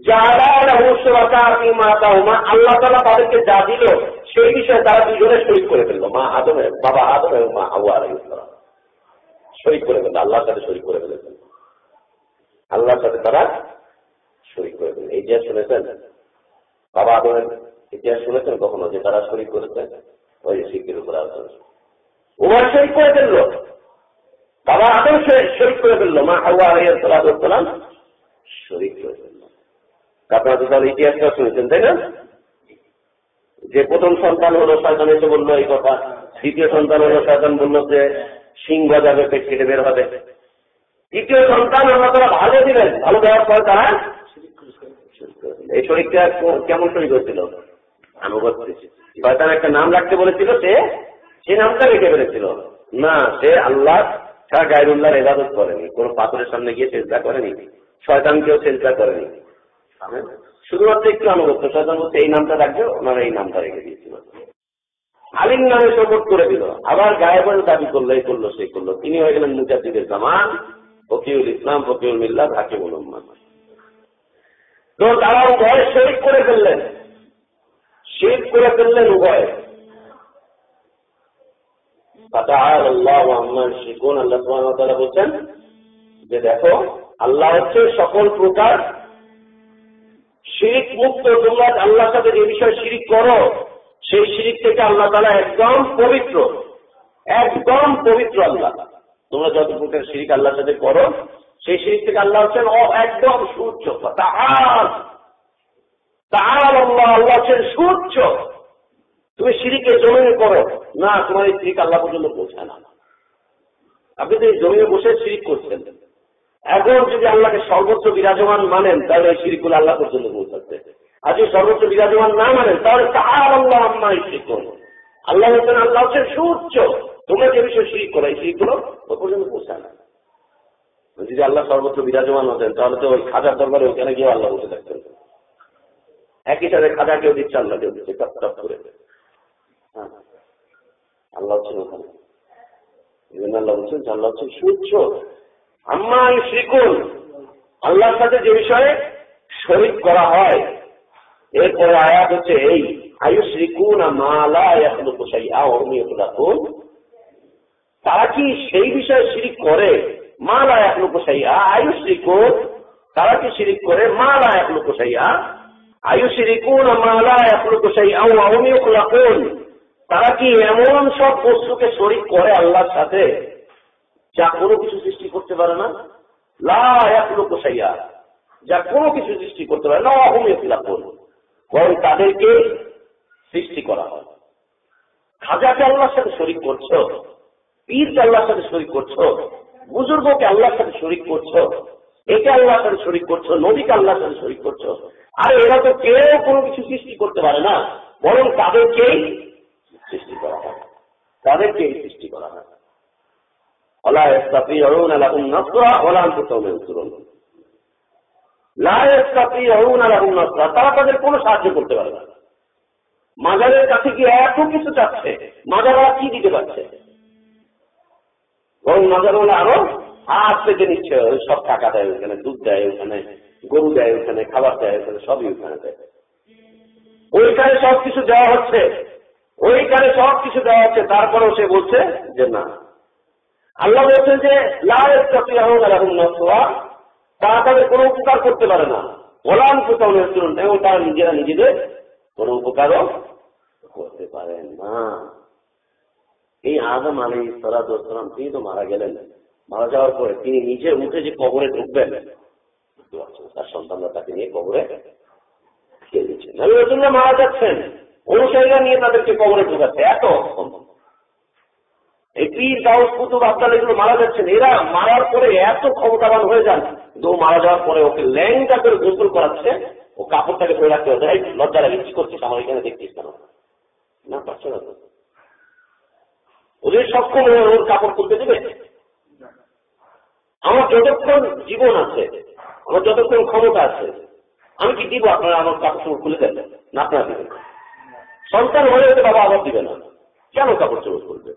যারা আল্লাহ তালা তাদেরকে যা দিল সেই বিষয়ে তারা দুজনে শরিক করে ফেলল, মা আদমের বাবা আদম এবং মা আবু আলাইসালাম শরিক করে ফেলল, আল্লাহর সাথে শরিক করে ফেলেছেন আল্লাহর সাথে তারা শরিক করে দিলেন ইতিহাস শুনেছেন, বাবা আদমের ইতিহাস শুনেছেন কখনো যে তারা শরিক করেছেন ওই শিখের উপর আলোচনা উমার শরিক করে ফেলল। বাবা আদম শরিক করে ফেলল। মা হাওয়া আলাইসালাম আপনারা তো তাহলে ইতিহাসটা শুনেছেন, তাই না? যে প্রথম সন্তান হলো শয়তান, এসে বলল, এই কথা। দ্বিতীয় সন্তান হলো শয়তান, বলল যে সিংহ যাবে পেট কেটে বের হবে। তৃতীয় সন্তান আমরা তারা ভালো দিলেন। ভালো দেওয়ার পর তারা এই শরীরটা কেমন শরীর হয়েছিল? শয়তান একটা নাম রাখতে বলেছিল, সে সে নামটা রেখে ফেলেছিল। না, সে আল্লাহ ছাড়া গায়রুল্লাহর এবাদত করেনি। কোন পাথরের সামনে গিয়ে চেষ্টা করেনি। শয়তানকেও চেষ্টা করেনি। শুধুমাত্র একটু আনুগত্য, শয়তান বলতে এই নামটা রাখবে, ওনারা এই নামটা রেখে দিয়েছিল। আলিম নামে শপথ করে দিল, আবার গায়েবের দাবি করল, এই করল, সেই করল। তিনি হয়ে গেলেন মুজাদ্দিদের জামান ফকিউল ইসলাম ফকিউল মিল্লা হাকিমুল উম্মান তো তারা উভয় শরিক করে ফেললেন। শেখ করে ফেললেন উভয়। আল্লাহ বলছেন যে দেখো, আল্লাহ হচ্ছে সকল প্রকার শিরিক মুক্ত তোমরা আল্লাহর সাথে যে বিষয়ে শিরিক করো, সেই শিরিক থেকে আল্লাহ তালা একদম পবিত্র একদম পবিত্র আল্লাহ। তোমরা যত প্রকার শিরিক আল্লাহর সাথে করো, সেই শিরিক থেকে আল্লাহ হচ্ছেন একদম সূর্য তাহার আল্লাহ আল্লাহ হচ্ছেন সূর্য তুমি সিঁড়িকে জমিনে করো, না, তোমার এই শিরিক আল্লাহ পর্যন্ত পৌঁছায় না। আপনি তো এই জমিনে বসে শিরিক করছেন। এখন যদি আল্লাহকে সর্বোচ্চ বিরাজমান মানেন, তাহলে এই সিঁড়িগুলো আল্লাহ পর্যন্ত পৌঁছাচ্ছে। আর যদি সর্বোচ্চ বিরাজমান না মানেন, তাহলে তাহার আল্লাহ আম্মা শিরিক আল্লাহ হচ্ছেন আল্লাহ হচ্ছেন সূর্য তোমরা যে বিষয়ে শিরিক করো, এই শিরিকগুলো ও পর্যন্ত পৌঁছায় না। যদি আল্লাহ সর্বোচ্চ বিরাজমান হতেন, তাহলে তো ওই খাজার দরবারে ওখানে গিয়ে আল্লাহ বসে থাকতেন একই সাথে খাজা কেউ দিচ্ছে, আল্লাহ কেউ দিচ্ছে, টপ টপ করে। হ্যাঁ। আল্লাহ হচ্ছেন ওখানে। আল্লাহ বলছেন আল্লাহ হচ্ছেন সূর্য আম্মা শ্রীকুল, আল্লাহর সাথে যে বিষয়ে শরিক করা হয়, এরপরে আয়াত হচ্ছে এই আয়ু শ্রীকুন মালা তারা কি সেই বিষয়ে শিরিক করে মালা এক লোক সাইয়া আয়ু শ্রীকুন তারা কি শিরিক করে মালা এক লোক সাইয়া আয়ু শ্রীকুন মালা এক লোক সাইয়া অমিয় তারা কি এমন সব বস্তুকে শরিক করে আল্লাহর সাথে? যা কোনো কিছু করতে পারে না। যা কোনো কিছু সৃষ্টি করতে পারে না। অহমিয়া বরং তাদেরকে সৃষ্টি করা হয়। খাজাকে আল্লাহর সাথে শরিক করছ, পীরকে আল্লাহর সাথে শরিক করছ, বুজুর্গকে আল্লাহর সাথে শরিক করছ, একে আল্লাহর সাথে শরিক করছ নদীকে আল্লাহর সাথে শরিক করছ। আর এরা তো কেউ কোনো কিছু সৃষ্টি করতে পারে না, বরং তাদেরকেই সৃষ্টি করা হয়। তাদেরকেই সৃষ্টি করা হয়। ولا يستطيعون لهم نصرا ولا انفسهم ينصرون لا يستطيعون لهم نصرا তারা তাদের কোনো সাহায্য করতে পারে না মাজারের কাছে কি এত কিছু চাচ্ছে মাজাররা কি দিতে পারছে বরং মাজারওয়ালা আরো হাত পেতে নিচ্ছে সব টাকা দেয় ওখানে দুধ দেয় ওখানে গরু দেয় ওখানে খাবার দেয় ওখানে সবই ওখানে দেয় ওইখানে সব কিছু দেওয়া হচ্ছে ওইখানে সব কিছু দেওয়া হচ্ছে তারপরেও সে বলছে যে না আল্লাহ বলছেন যে তারা তাদের কোনো উপকার করতে পারে না। গোলাম কোথাও এবং তারা নিজেরা নিজেদের কোন উপকারও করতে পারেন না। এই আদম আলী সালাম তিনি তো মারা গেলেন। মারা যাওয়ার পরে তিনি নিজে উঠে যে কবরে ঢুকবেন তার সন্তানরা তাকে নিয়ে কবরে খেয়ে দিচ্ছেন মারা যাচ্ছেন। অনুসারীরা নিয়ে তাদেরকে কবরে ঢুকাচ্ছে। এত এই পীর গাউস কুতুব আবদাল এগুলো মারা যাচ্ছেন। এরা মারার পরে এত ক্ষমতাবান হয়ে যান কিন্তু মারা যাওয়ার পরে ওকে ল্যাংটা করে গোসল করাচ্ছে, ও কাপড়টাকে ধরে রাখতে হচ্ছে লজ্জা লাগে, কি করছিস? আমার এখানে দেখছিস কেন? না, পারছে না ওদের সক্ষম হয়ে ওর কাপড় তুলতে দেবে? আমার যতক্ষণ জীবন আছে, আমার যতক্ষণ ক্ষমতা আছে, আমি কি দিব আপনারা আমার কাপড় খুলে দেন? না, আপনারা দিবেন। সন্তান হয়ে বাবা আবার দিবে না। কেন কাপড় চোপড় করবে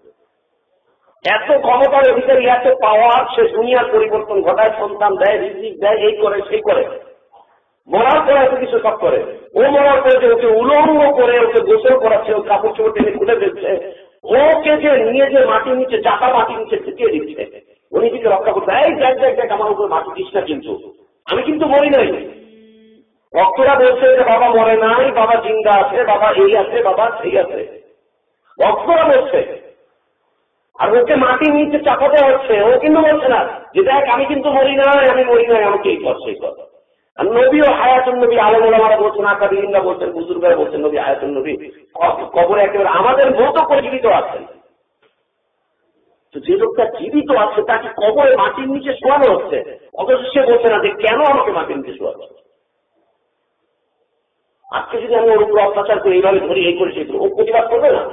এত ক্ষমতার অধিকারী, এত পাওয়ার সে দুনিয়ার পরিবর্তন ঘটায়, সন্তান দেয় রিজিক দেয়, এই করে, সেই করে। মরার পরে এত কিছু সব করে। ও মরার পরে যে ওকে উলঙ্গ করে, ওকে গোসল করাচ্ছে, ও কাপড় চোপড় টেনে খুলে দিচ্ছে ওকে যে নিয়ে যে মাটি নিচে চাকা মাটি নিচে ঢুকিয়ে দিচ্ছে ও নিজেকে রক্ষা করতে এই দেখ দেখ দেখ, আমার উপরে মাটি দিস না কিন্তু। আমি কিন্তু মরি নাই। ভক্তরা বলছে যে বাবা মরে নাই, বাবা জিন্দা আছে, বাবা এই আছে, বাবা সেই আছে। ভক্তরা বলছে আর ওকে মাটি নিচে চাপাতে হচ্ছে, ও কিন্তু বলছে না, যে দেখ, আমি কিন্তু মরি নাই আমি মরি নাই আমাকে এই কর সেই কর আর নবীও হায়াতুল নবী আলমারা বলছেন আকাদিনা বলছেন, বুজুর্গরা বলছেন, নবী হায়াতুল নবী কবরে একেবারে আমাদের মতো করে জীবিত আছেন। যে লোকটা জীবিত আছে, তাকে কবরে মাটির নিচে শোয়ানো হচ্ছে, অথচ সে বলছে না যে কেন আমাকে মাটির নিচে শোয়াচ্ছে আজকে যদি আমি ওর উপর অত্যাচার করি, এইভাবে ধরি, এই করে, সেই ও প্রতিবাদ করবে না?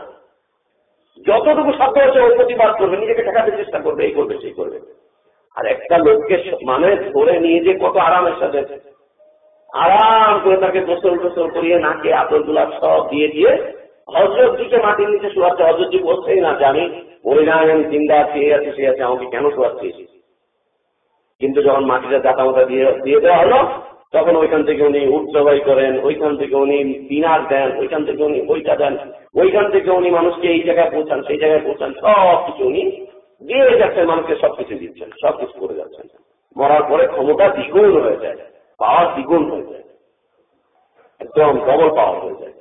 যতটুকু সাধ্য হচ্ছে ও প্রতিবাদ করবে, নিজেকে ঠেকাতে চেষ্টা করবে, এই করবে, সেই করবে। আর একটা লোককে মানে ধরে নিয়ে যে কত আরামের সাথে আরাম করে তাকে গোসল টোসল করিয়ে নাকে আতরগুলা সব দিয়ে দিয়ে হজরতজিকে মাটির নিচে শোয়াচ্ছে। হজরতজি বলছেই না, যে আমি ওই না, আমি চিন্তা আছি এই আছে সে আছে, আমাকে কেন শোয়াচ্ছি কিন্তু যখন মাটিটা জাতামাতা দিয়ে দিয়ে দেওয়া হলো তখন ওইখান থেকে উনি উৎসবাই করেন, ওইখান থেকে উনি দিনার দেন, ওইখান থেকে উনি ওইটা দেন, ওইখান থেকে উনি মানুষকে এই জায়গায় পৌঁছান, সেই জায়গায় পৌঁছান সব কিছু উনি দিয়ে যাচ্ছেন মানুষকে সবকিছু দিচ্ছেন, সবকিছু করে যাচ্ছেন। মরার পরে ক্ষমতা দ্বিগুণ হয়ে যায়, পাওয়ার দ্বিগুণ হয়ে যায়, একদম ডবল পাওয়ার হয়ে যায়।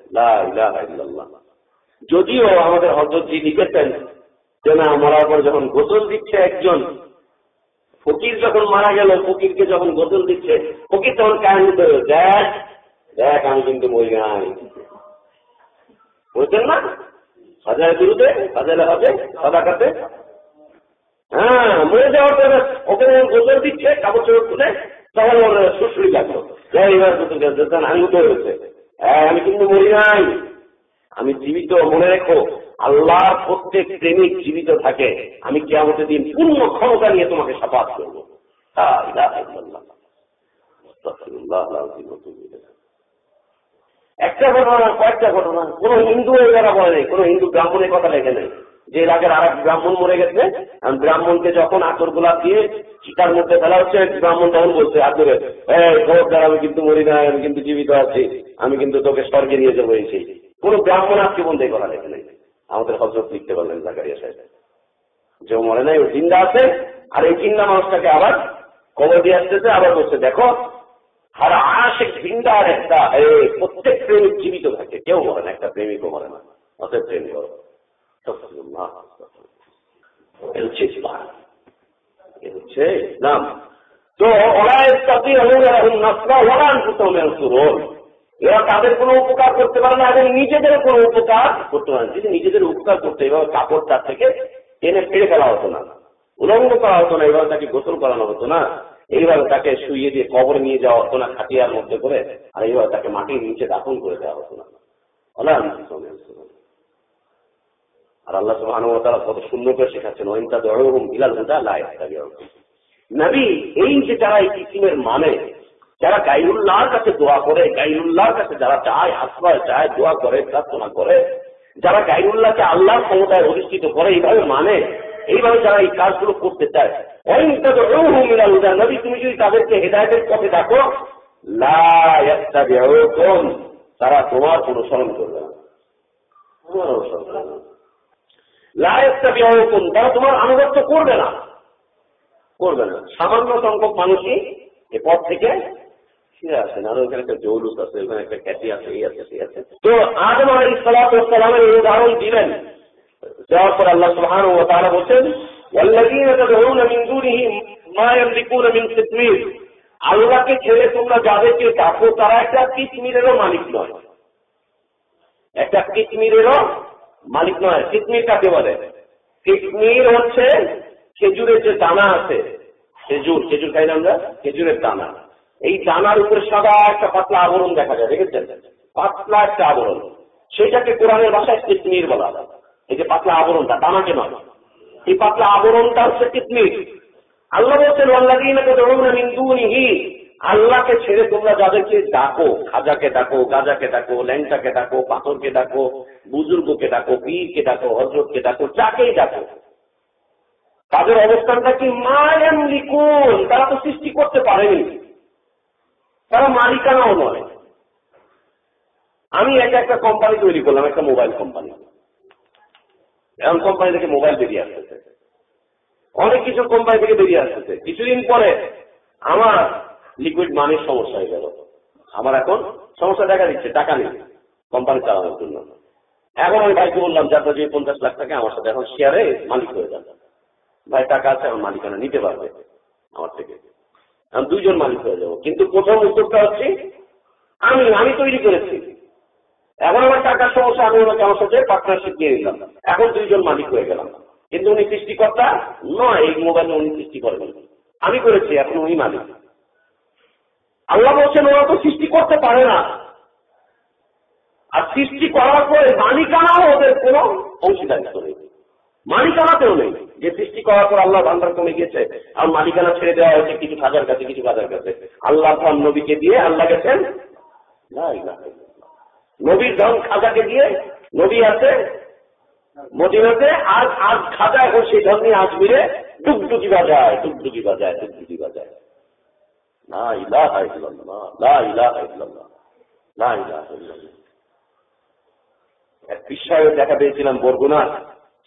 যদিও আমাদের হজরতজি লিখেছেন যে না মরার পর যখন গোসল দিচ্ছে একজন ফকির যখন মারা গেল, ফকিরকে যখন গোসল দিচ্ছে, ফকির তখন কাহিনী করে দেখ দেখ, আমি কিন্তু মরি নাই। বলছেন না? হাজারের বিরুদ্ধে হাজারে হবে সাদা কাতে হ্যাঁ মরে যাওয়ার পরে ওকে গোসল দিচ্ছে কাপড় চোপড় খুলে, তখন ওর সুশ্রী লাগল এবার আমি উঠে হয়েছে। হ্যাঁ আমি কিন্তু মরি নাই। আমি জীবিত, মনে রেখো। আল্লাহর প্রত্যেক প্রেমিক জীবিত থাকে, আমি কেমন দিন পূর্ণ ক্ষমতা নিয়ে তোমাকে সাপাত করব। একটা ঘটনা, কয়েকটা ঘটনা। কোন হিন্দু এরা বলে নেই, কোন হিন্দু ব্রাহ্মণের কথা লেখে নেই। যে রাগের আর এক ব্রাহ্মণ মরে গেছে ব্রাহ্মণকে যখন আতর গোলা দিয়ে চিতার মধ্যে ফেলা হচ্ছে, ব্রাহ্মণ তখন বলছে, আতরে খবরদার আমি কিন্তু মরি নাই, আমি কিন্তু জীবিত আছি, আমি কিন্তু তোকে স্বর্গে নিয়ে যাব এই সেই। কোন ব্রাহ্মণ আজকে বন্ধে করা লেখে নেই। আমাদের হজরত লিখতে পারলেন জাকারিয়া সাহেব। যে মরে নাই, ও চিন্তা আছে, আর এই চিন্তা মানুষটাকে আবার কবর দিয়ে আসতেছে, আবার বলছে, দেখো আর আশেক চিন্তার একটা প্রত্যেক প্রেমিক জীবিত থাকে, কেউ মরে না, একটা প্রেমিকও মরে না, অতএব প্রেম করো। ইসলাম। হচ্ছে ইসলাম। তো ওরা এরা তাদের কোনো উপকার করতে পারে না, এবং নিজেদের কোনো উপকার করতে পারে যদি নিজেদের উপকার করতে, এভাবে কাপড় তার থেকে টেনে ফেলে ফেলা হতো না, উলঙ্গ করা হতো না, এভাবে তাকে গোসল করানো হতো না, এইভাবে তাকে শুইয়ে দিয়ে কবর নিয়ে যাওয়া হতো না, খাটিয়ার মধ্যে করে, আর এইভাবে তাকে মাটির নিচে দাফন করে দেওয়া হতো না। আর আল্লাহ সুবহান তারা কত সুন্দর করে শেখাচ্ছেন ওইটা দরহুম ইলাল হুদা লা নবী, এই যে যারা এই কিসিমের মানে যারা গাইরুল্লাহর কাছে দোয়া করে, গাইরুল্লাহর কাছে যারা চায়, আশ্রয় চায়, দোয়া করে, প্রার্থনা করে, যারা গাইরুল্লাহকে আল্লাহর ক্ষমতায় অধিষ্ঠিত করে, এইভাবে মানে এইভাবে যারা এই কাজগুলো করতে চায়। নবী, তুমি যদি তাদেরকে হেদায়তের পথে ডাকো তারা তোমার অনুসরণ করবে না। তোমার অনুসরণ করবে না। তারা তোমার আনুগত্য করবে না। করবে না। সামান্য সংখ্যক মানুষই এ পথ থেকে আল্লাহকে ছেড়ে তোমরা যাদেরকে ডাকো তারা একটা কিচমিরেরও মালিক নয়। একটা কিচমিরেরও মালিক নয়। কিসমির কাকে বলে? কিসমির হচ্ছে খেজুরের যে দানা আছে, খেজুর খেজুর খাই না আমরা? খেজুরের দানা। এই দানার উপরে সাদা একটা পাতলা আবরণ দেখা যায়, দেখেছেন? পাতলা একটা আবরণ। সেটাকে কোরআনের ভাষায় কিসমির বলা এই যে পাতলা আবরণটা দানাকে নয়। এই পাতলা আবরণটা হচ্ছে কিসমির আল্লাহ বলছেন আল্লাহ আল্লাহকে ছেড়ে তোমরা যাদেরকে ডাকো, খাজাকে ডাকো, গাজাকে ডাকো, ল্যাংটাকে ডাকো, পাথরকে ডাকো, বুজুর্গকে ডাকো, পীরকে ডাকো, হজরতকে ডাকো, যাকেই ডাকো। তাদের অবস্থানটা কি? মায়াম লিকুন তারা তো সৃষ্টি করতে পারেনি। তারা মালিকানাও নয়। আমি একটা একটা কোম্পানি তৈরি করলাম, একটা মোবাইল কোম্পানি এমন কোম্পানি থেকে মোবাইল বেরিয়ে আসতেছে। অনেক কিছু কোম্পানি থেকে বেরিয়ে আসতেছে। কিছুদিন পরে আমার লিকুইড মানির সমস্যা হয়ে গেল। আমার এখন সমস্যা দেখা দিচ্ছে, টাকা নেই কোম্পানি চালানোর জন্য। এখন আমি ভাইকে বললাম যে পঞ্চাশ লাখ টাকা আমার সাথে, এখন শেয়ারে মালিক হয়ে যাবে। ভাই, টাকা আছে, আমার মালিকানা নিতে পারবে আমার থেকে। আমি দুইজন মালিক হয়ে যাব। কিন্তু প্রথম উদ্যোগটা হচ্ছে, আমি আমি তৈরি করেছি। এখন আমার টাকার সমস্যা, আমি ওনাকে আমার সাথে পার্টনারশিপ নিয়ে নিলাম। এখন দুইজন মালিক হয়ে গেলাম। কিন্তু উনি সৃষ্টিকর্তা নয়, এই মোবাইলে উনি সৃষ্টি করবেন। আমি করেছি, এখন উনি মালিক। আল্লাহ বলছেন, ওরা তো সৃষ্টি করতে পারে না। আর সৃষ্টি করার পরে মালিকানাও ওদের কোনো অংশীদারিত্ব নেই। মালিকানাতেও নেই। করার পর আল্লাহ ভান্ডার কমে গেছে আর মালিকানা ছেড়ে দেওয়া হয়েছে কিছু খাজার কাছে, কিছু খাজার কাছে। আল্লাহ খান নবীকে দিয়ে আল্লাহ গেছেন নবীর ধন খাজাকে দিয়ে নবী আছে মদিনাতে, আর আজ খাজা এখন সেই ধন নিয়ে আজমিরে টুকটুকি বাজায় টুকটুকি বাজায় টুকটুকি বাজায়। না এক বিষয়ে দেখা পেয়েছিলাম বরগুনা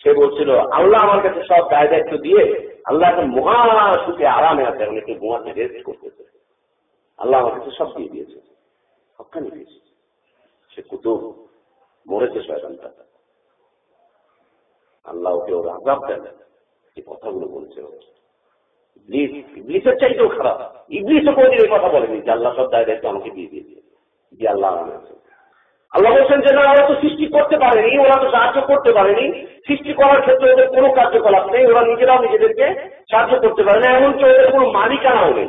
সে বলছিল, আল্লাহ আমার কাছে সব দায় দায়িত্ব দিয়ে আল্লাহ এখন মহা সুখে আরামে আছে, এখন একটু ঘুমাতে রেস্ট করতেছে। আল্লাহ আমার কাছে সব দিয়ে দিয়েছে। সবখানে দিয়েছে সে কুতুব, মরেছে শয়তানটা আল্লাহ ওকে ওর আজাব দেন। এই কথাগুলো বলছে ইবলিসের চাইতেও খারাপ। ইবলিসও কোনদিন এই কথা বলেনি যে আল্লাহ সব দায় দায়িত্ব আমাকে দিয়ে দিয়েছে। যে আল্লাহ আমার আছে। আল্লাহ বলছেন যে, না, ওরা তো সৃষ্টি করতে পারেনি, ওরা তো সাহায্য করতে পারেনি। সৃষ্টি করার ক্ষেত্রে ওদের কোনো কার্যকলাপ নেই, ওরা নিজেরাও নিজেদেরকে সাহায্য করতে পারে না। এমনকি ওদের কোনো মালিকানাও নেই।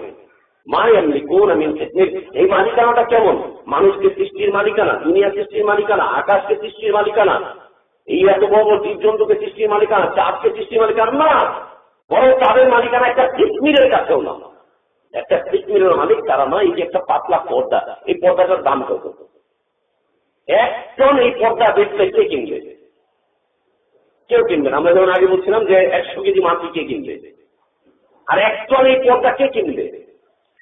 এই মালিকানাটা কেমন? মানুষকে সৃষ্টির মালিকানা দুনিয়া সৃষ্টির মালিকানা, আকাশকে সৃষ্টির মালিকানা, এই এত বড় জীবজন্তুকে সৃষ্টির মালিকানা, চাঁদকে সৃষ্টির মালিকানা, না। বরং তাদের মালিকানা একটা কিসমিরের কাছেও না একটা কিসমিরের মালিক তারা নয় এই যে একটা পাতলা পর্দা। এই পর্দাটার দাম কত? একজন এই পর্দা কে কিনবে? কেউ কিনবে আমরা যেমন আগে বলছিলাম যে একশো কেজি মাটি কে কিনবে? আর একজন এই পর্দা কে কিনবে?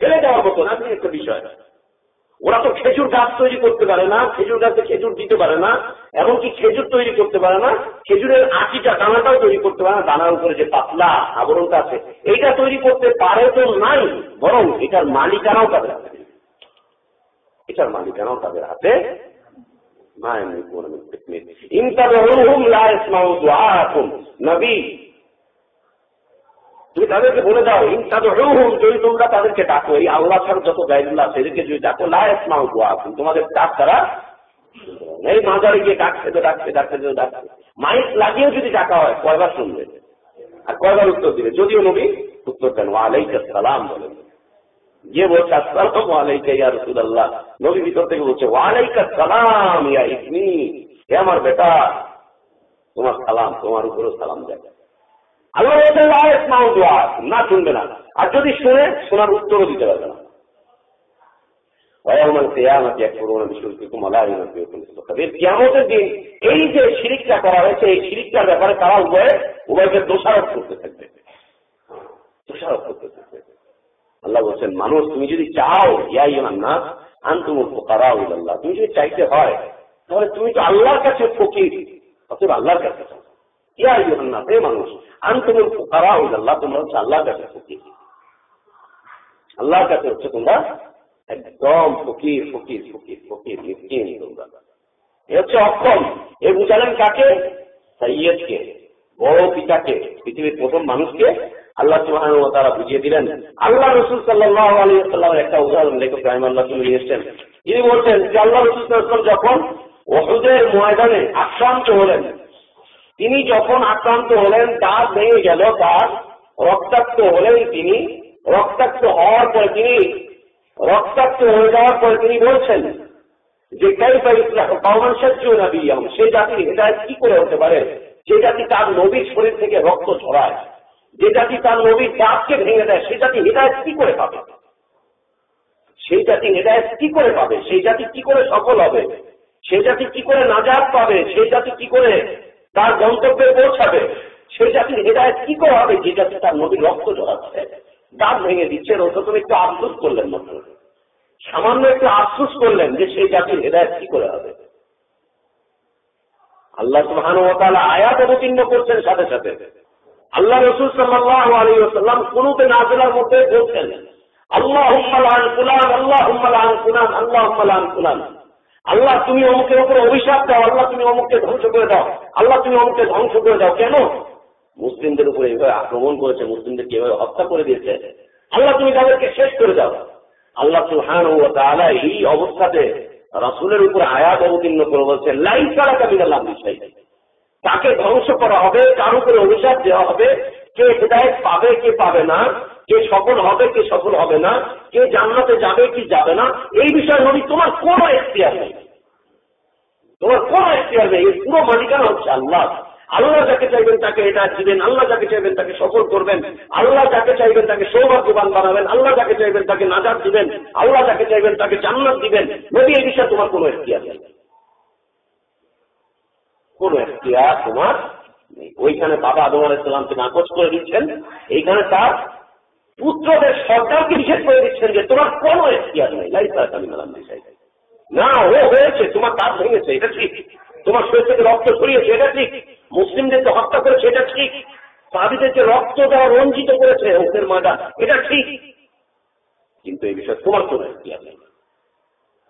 ফেলে দেওয়ার মতো না একটা বিষয়। ওরা তো খেজুর গাছ তৈরি করতে পারে না, খেজুর গাছে খেজুর দিতে পারে না, এমনকি খেজুর তৈরি করতে পারে না, খেজুরের আটিটা দানাটাও তৈরি করতে পারে না, দানার উপরে যে পাতলা আবরণটা আছে, এইটা তৈরি করতে পারে তো নাই, বরং এটার মালিকানাও তাদের হাতে। এটার মালিকানাও তাদের হাতে তাদেরকে ডাকো, এই আল্লাহ ছাড়া যত যদি ডাকো তোমাদের ডাক তারা এই মাজারে গিয়ে ডাকছে তো ডাকছে ডাকছে তো ডাকছে। মাইক লাগিয়েও যদি ডাকা হয়, কয়বার শুনবে? আর কয়বার উত্তর দিবে? যদিও নবী উত্তর দেন ওয়ালাইকা সালাম বলেন। যে বলছে, আসসালাম আলাইকা ইয়া রাসূলুল্লাহ। নবী ভিতর থেকে বলছে ওয়ালাইকা সালাম ইয়া ইবনি। হে আমার বেটা, তোমার সালাম, তোমার উপরও সালাম দেয়। আল্লাহ না শুনবে না। আর যদি শুনে, শোনার দিতে পারবে না। দিন এই যে শিরিকটা করা হয়েছে, এই শিরিকটার ব্যাপারে তারা উভয়ে, উভয়কে দোষারোপ করতে থাকবে। দোষারোপ করতে থাকবে। আল্লাহ বলছেন, মানুষ, তুমি যদি চাও ইয়াই না আল্লাহ তুমি যদি চাইতে হয়, তাহলে তুমি তো আল্লাহর কাছে ফকির, অতএব আল্লাহর কাছে হে মানুষ তোমরা হচ্ছে আল্লাহর কাছে ফকির। আল্লাহর কাছে হচ্ছে তোমরা একদম ফকির ফকির ফকির ফকির তোমরা। এ হচ্ছে অক্ষম। এ বুঝালেন কাকে? বড় পিতাকে, পৃথিবীর প্রথম মানুষকে আল্লাহ সুবাহ তারা বুঝিয়ে দিলেন, আল্লাহ রসুল সাল্লাহ আলী সাল্লামের একটা উদাহরণ লেখক রাহিম আল্লাহ তুমি নিয়ে এসছেন। তিনি বলছেন যে আল্লাহ রসুল যখন ওষুধের ময়দানে আক্রান্ত হলেন, তিনি যখন আক্রান্ত হলেন, দাঁত ভেঙে গেল, তার রক্তাক্ত হলেন তিনি, রক্তাক্ত হওয়ার পরে তিনি, রক্তাক্ত হয়ে যাওয়ার পরে তিনি বলছেন যে, কাইফা ইসলাম কমন সহ্য নবী সেই জাতির হেদায়ত কি করে হতে পারে? যে জাতি তার নবীর শরীর থেকে রক্ত ঝরায় যে জাতি তার নবীর দাঁতকে ভেঙে দেয় সেই জাতি হেদায়ত কি করে পাবে? সেই জাতি হেদায়ত কি করে পাবে? সেই জাতি কি করে সফল হবে? সেই জাতি কি করে নাজাদ পাবে? সেই জাতি কি করে তার গন্তব্যে পৌঁছাবে? সেই জাতির হেদায়ত কি করে হবে? যে জাতি তার নবীর রক্ত ঝরাচ্ছে? দাঁত ভেঙে দিচ্ছে ওটা তুমি একটু আফসুস করলেন মাত্র সামান্য একটু আফসুস করলেন যে সেই জাতির হেদায়ত কি করে হবে? আল্লাহ সুহান আয়াত অবতীর্ণ করছেন সাথে সাথে। আল্লাহ রসুল সাল্লাহ আলী সাল্লাম কোনতে নাজেলার মধ্যে বলছেন আল্লাহ হুম্মালান কুলান আল্লাহ হুম্মালান কুলান আল্লাহ হুম্মালান কুলান আল্লাহ, তুমি অমুকের উপরে অভিশাপ দাও, আল্লাহ, তুমি অমুককে ধ্বংস করে দাও, আল্লাহ, তুমি অমুককে ধ্বংস করে দাও। কেন? মুসলিমদের উপরে এভাবে আক্রমণ করেছে, মুসলিমদেরকে এভাবে হত্যা করে দিয়েছে। আল্লাহ, তুমি তাদেরকে শেষ করে দাও। আল্লাহ সুহান ও তাআলা এই অবস্থাতে রাসূলের উপর আয়াত অবতীর্ণ করে বলছে লাইন ছাড়া কাবিনাল্লাহ বিষয় তাকে ধ্বংস করা হবে, তার উপরে অভিশাপ দেওয়া হবে। কে হেদায়ত পাবে, কে পাবে না, কে সফল হবে, কে সফল হবে না, কে জান্নাতে যাবে, কি যাবে না, এই বিষয়ে নবী তোমার কোন এখতিয়ার নেই। তোমার কোন এখতিয়ার নেই এই পুরো মালিকানা হচ্ছে আল্লাহ। আল্লাহ যাকে চাইবেন তাকে এটা দিবেন, আল্লাহ যাকে চাইবেন তাকে সফল করবেন, আল্লাহ যাকে চাইবেন তাকে সৌভাগ্যবান বানাবেন, আল্লাহ যাকে চাইবেন তাকে নাজাদ দিবেন, আল্লাহ যাকে চাইবেন তাকে জান্নাত দিবেন। নবী, এই বিষয়ে তোমার কোনো এখতিয়ার নেই। কোন এখতিয়ার তোমার ওইখানে বাবা আদম আলাইসাল্লামকে নাকচ করে দিচ্ছেন। এইখানে তার পুত্রদের সরকারকে নিষেধ করে দিচ্ছেন যে তোমার কোনো এখতিয়ার নেই। না, ও হয়েছে, তোমার কাজ ভেঙেছে, এটা ঠিক। তোমার শরীর থেকে রক্ত ছড়িয়েছে, এটা ঠিক। মুসলিমদেরকে হত্যা করেছে, এটা ঠিক। সাহাবিদেরকে রক্ত দেওয়া রঞ্জিত করেছে, ওদের মাদা এটা ঠিক। কিন্তু এই বিষয়ে তোমার কোনো এখতিয়ার নেই।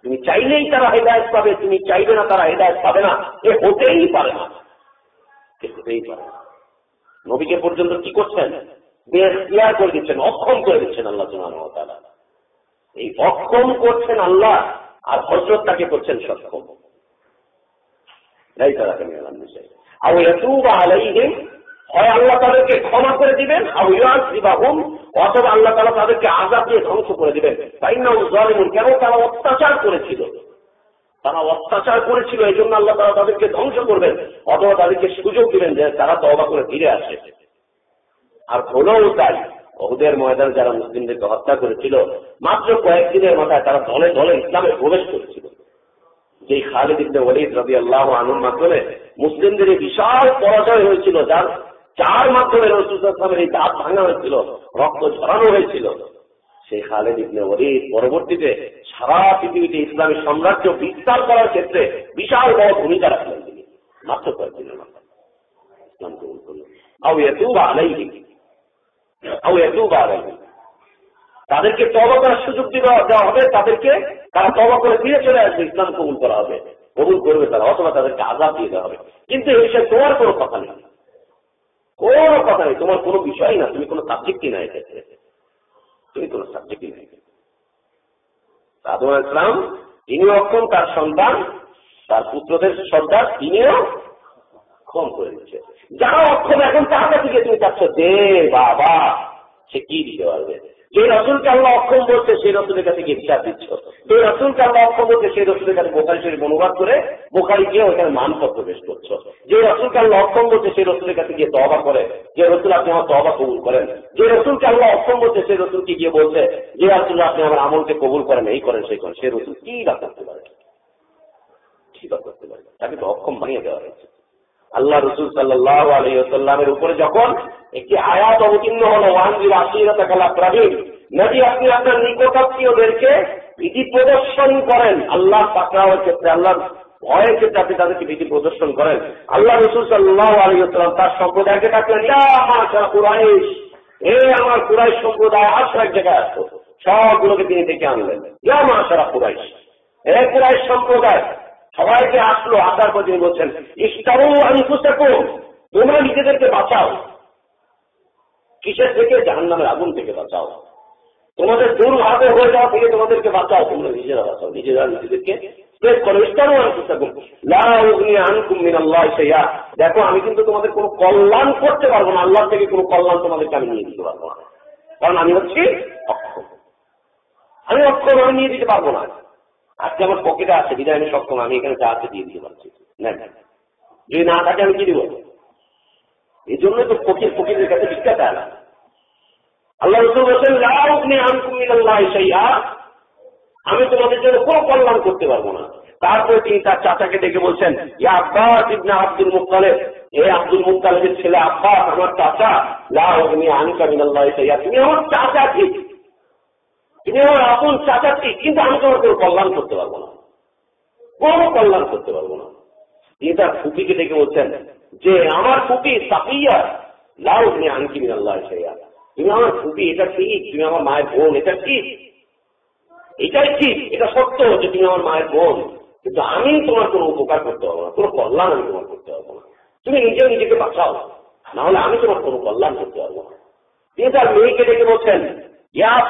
তুমি চাইলেই তারা হেদায়ত পাবে, তুমি চাইবে না তারা হেদায়ত পাবে না। এ হতেই পারে না। হতেই পারে না। নবীকে পর্যন্ত কি করছেন? ক্লিয়ার করে দিচ্ছেন, অক্ষম করে দিচ্ছেন আল্লাহ সুমান এই অক্ষম করছেন আল্লাহ, আর হজরত তাকে করছেন সক্ষম। এই তারা কেন আলাইহিম হয় আল্লাহ তাদেরকে ক্ষমা করে দিবেন আর ইয়াজ দিবাহুম অথবা আল্লাহ তালা তাদেরকে আজাদ দিয়ে ধ্বংস করে দিবেন। তাই না জলিমুন কেন তারা অত্যাচার করেছিল? তারা অত্যাচার করেছিল এই জন্য আল্লাহ তালা তাদেরকে ধ্বংস করবেন, অথবা তাদেরকে সুযোগ দিবেন যে তারা তবা করে ফিরে আসে। আর হলেও তাই ওদের ময়দান যারা মুসলিমদেরকে হত্যা করেছিল, মাত্র কয়েকদিনের মাথায় তারা দলে দলে ইসলামে প্রবেশ করেছিল। যে খালিদ ইবনে রবি আল্লাহ আনুর মাধ্যমে মুসলিমদের বিশাল পরাজয় হয়েছিল, যার যার মাধ্যমে রসুলের এই দাঁত ভাঙা হয়েছিল, রক্ত ঝরানো হয়েছিল সেই খালেদ ইবনে ওয়ালিদ পরবর্তীতে সারা পৃথিবীতে ইসলামী সাম্রাজ্য বিস্তার করার ক্ষেত্রে বিশাল বড় ভূমিকা রাখলেন তিনি। মাত্র কয়েকদিনের মাথায়। তাদেরকে তবা করার সুযোগ দেওয়া হবে, তাদেরকে তারা তবা করে ফিরে চলে আসবে, ইসলাম কবুল করা হবে। কবুল করবে তারা, অথবা তাদেরকে আজাদ দিয়ে দেওয়া হবে। কিন্তু এই বিষয়ে তোমার কোনো কথা নেই। কোনো কথা নেই, তোমার কোনো বিষয় না, তুমি কোনো সাবজেক্টই নাই এক্ষেত্রে তুমি কোনো সাবজেক্টই নাই আদম ইসলাম, তিনিও অক্ষম, তার সন্তান, তার পুত্রদের সন্তান তিনিও ক্ষম করে দিচ্ছে। যারা অক্ষম এখন তার কাছে গিয়ে তুমি চাচ্ছ, দে বাবা, সে কি দিতে পারবে? যে রসুলকে আল্লাহ অক্ষম বলছে, সেই রসুলের কাছে বিচার দিচ্ছ। যে রসুলকে আল্লাহ অক্ষম বলছে, সেই রসুলের কাছে বোখারি শরীফ অনুবাদ করে বোখারি গিয়ে ওখানে মানপত্র পেশ করছ। যে রসুলকে আল্লাহ অক্ষম বলছে, সেই রসুলের কাছে গিয়ে তবা করে। যে রসুল, আপনি আমার তবা কবুল করেন। যে রসুলকে আল্লাহ অক্ষম বলছে, সেই রসুলকে গিয়ে বলছে, যে রসুল, আপনি আমার আমলকে কবুল করেন, এই করেন, সেই করেন। সেই রসুল কি বা করতে পারে? কি বা করতে পারে? তাকে তো অক্ষম বানিয়ে দেওয়া হয়েছে। আল্লাহ রসুল সাল্লাহ আলহিমের উপরে যখন একটি আয়াত অবতীর্ণ হলো, ওয়ানজির আশিরতা কালা প্রবীণ নদী আপনি আপনার নিকটাত্মীয়দেরকে বিধি প্রদর্শন করেন। আল্লাহ পাকড়াওয়ার ক্ষেত্রে, আল্লাহর ভয়ের ক্ষেত্রে আপনি তাদেরকে বিধি প্রদর্শন করেন। আল্লাহ রসুল সাল্লাহ আলহিম তার সম্প্রদায়কে ডাকলেন কুরাইশ এ আমার কুরাইশ সম্প্রদায়, আসো এক জায়গায় আসো। সবগুলোকে তিনি ডেকে আনলেন। ইয়া মা সারা কুরাইশ এ কুরাইশ সম্প্রদায় সবাইকে আসলো আসার পর তিনি বলছেন ইস্তারু আমি পুস্তকু তোমরা নিজেদেরকে বাঁচাও। কিসের থেকে? জাহান নামের আগুন থেকে বাঁচাও। তোমাদের দুর্ভাবে হয়ে যাওয়া থেকে তোমাদেরকে বাঁচাও, তোমরা নিজেরা বাঁচাও, নিজেরা নিজেদেরকে দেখো, আমি কিন্তু তোমাদের কোনো কল্যাণ করতে পারব না আল্লাহ থেকে কোনো কল্যাণ তোমাদেরকে আমি নিয়ে দিতে পারব না। কারণ আমি হচ্ছি অক্ষম। আমি অক্ষম, আমি নিয়ে দিতে পারব না। আজকে আমার পকেটে আছে, বিদায় আমি সক্ষম আমি এখানে যা আছে দিয়ে দিতে পারছি। যদি না থাকে আমি কি দিব? এই জন্য তো ফকির ফকিরের কাছে ভিক্ষা চায় না। আল্লাহ বলছেন আমি তোমাদের জন্য কোনো কল্যাণ করতে পারব না। তারপরে তিনি তার চাচাকে ডেকে বলছেন, ইয়া আব্বাস ইবনা আব্দুল মুক্তালেব এ আব্দুল মুক্তালেবের ছেলে আব্বাস, আমার চাচা। লাউনি আনকা মিনাল্লাহ সেইয়া তুমি আমার চাচা ঠিক। তুমি আমার আপন চাচা ঠিক কিন্তু আমি তোমার কোনো কল্যাণ করতে পারব না। কোনো কল্যাণ করতে পারব না। তিনি তার ফুপিকে ডেকে বলছেন, যে আমার ফুপি সাফিয়া, লাউ তুমি আনকি মিনাল্লাহ সেইয়া তুমি আমার ফুপি এটা ঠিক তুমি আমার মায়ের বোন, এটা ঠিক এটাই ঠিক এটা সত্য যে তুমি আমার মায়ের বোন। কিন্তু আমি তোমার কোনো উপকার করতে পারব না, কোনো কল্যাণ আমি তোমার করতে পারব না। তুমি নিজেও নিজেকে বাঁচাও, না হলে আমি তোমার কোনো কল্যাণ করতে পারব না। তিনি তার মেয়েকে ডেকে বলছেন যা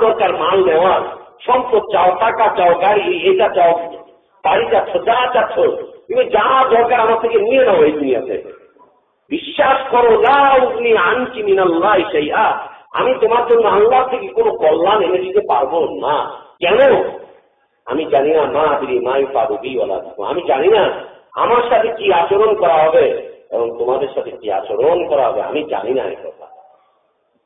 দরকার মাল নেওয়ার, সম্পদ চাও চাও চাও তুমি যা দরকার আমার থেকে নিয়ে বিশ্বাস করো আনছি মিনাল্লাহ সেই আমি তোমার জন্য আল্লাহ থেকে কোনো কল্যাণ এনে দিতে পারব না। কেন? আমি জানি না, মা দিদি, মাই পাবো বিওয়ালা আমি জানি না, আমার সাথে কি আচরণ করা হবে। এবং তোমাদের সাথে কি আচরণ করা হবে, আমি জানি না এই কথা।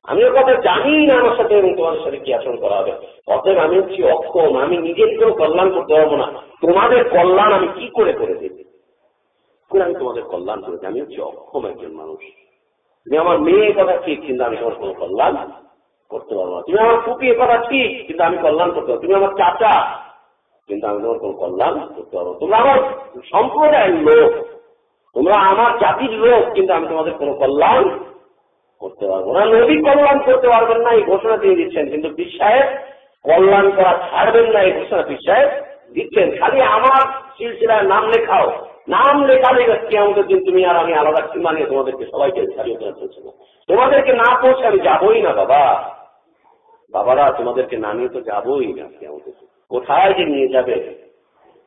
আমি ওর কথা জানি না আমার সাথে এবং তোমাদের সাথে কি আচরণ করা হবে। অতএব আমি হচ্ছি অক্ষম, আমি নিজের কোনো কল্যাণ করতে পারব না। তোমাদের কল্যাণ আমি কি করে করে দেব? আমি তোমাদের কল্যাণ করে দেব আমি হচ্ছি অক্ষম একজন মানুষ। তুমি আমার মেয়ে কথা ঠিক, কিন্তু আমি তোমার কোনো কল্যাণ করতে পারব না। তুমি আমার ফুপি কথা ঠিক, কিন্তু আমি কল্যাণ করতে পারব তুমি আমার চাচা, কিন্তু আমি তোমার কোনো কল্যাণ করতে পারব তোমরা আমার সম্প্রদায়ের লোক। তোমরা আমার জাতির লোক, কিন্তু আমি তোমাদের কোনো কল্যাণ করতে পারব না। নবী কল্যাণ করতে পারবেন না, এই ঘোষণা দিয়ে দিচ্ছেন। কিন্তু বিশ্বায়ের কল্যাণ করা ছাড়বেন না, এই ঘোষণা বিশ্বায়ের দিচ্ছেন। খালি আমার সিলসিলায় নাম লেখাও। নাম লেখালে আমাদের দিন তুমি আর আমি আলাদা সীমা নিয়ে তোমাদেরকে সবাইকে ছাড়িয়ে দেওয়া চলছে না। তোমাদেরকে না পৌঁছে আমি যাবোই না, বাবা। বাবারা, তোমাদেরকে না নিয়ে তো যাবোই না আমাদের কোথায় যে নিয়ে যাবে?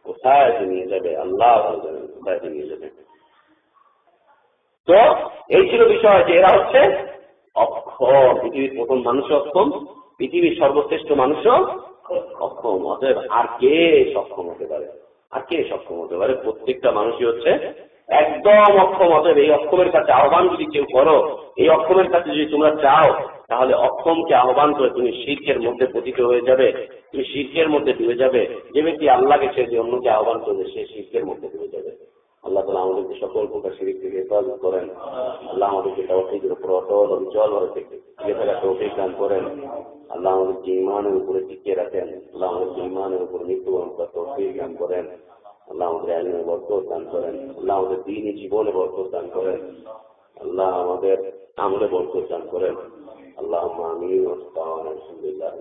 কোথায় যে নিয়ে যাবে? আল্লাহ নিয়ে যাবে? তো এই ছিল বিষয় যে এরা হচ্ছে অক্ষম, পৃথিবীর প্রথম মানুষ অক্ষম, পৃথিবীর সর্বশ্রেষ্ঠ মানুষও অক্ষম, অতএব আর কে সক্ষম হতে পারে? আর কে সক্ষম হতে পারে? প্রত্যেকটা মানুষই হচ্ছে একদম অক্ষম, অতএব এই অক্ষমের কাছে আহ্বান যদি কেউ করো, এই অক্ষমের কাছে যদি তোমরা চাও, তাহলে অক্ষমকে আহ্বান করে তুমি শিল্পের মধ্যে পতিত হয়ে যাবে, তুমি শিল্পের মধ্যে ডুবে যাবে। যে ব্যক্তি আল্লাহকে ছেড়ে অন্যকে আহ্বান করবে, সে শিল্পের মধ্যে ডুবে যাবে। আল্লাহ তালা আমাদেরকে সকল প্রকার শিরিক থেকে হেফাজত করেন। আল্লাহ আমাদেরকে তৌফিকের উপর অটল অবিচল হয়ে থেকে থাকা তৌফিক দান করেন। আল্লাহ আমাদেরকে ইমানের উপরে টিকিয়ে রাখেন। আল্লাহ আমাদেরকে ইমানের উপর মৃত্যুবরণ করার তৌফিক দান করেন। আল্লাহ আমাদের আইনের বরকত দান করেন। আল্লাহ আমাদের দিনই জীবনে বরকত দান করেন। আল্লাহ আমাদের আমলে বরকত দান করেন। আল্লাহ আমিন। আলহামদুলিল্লাহ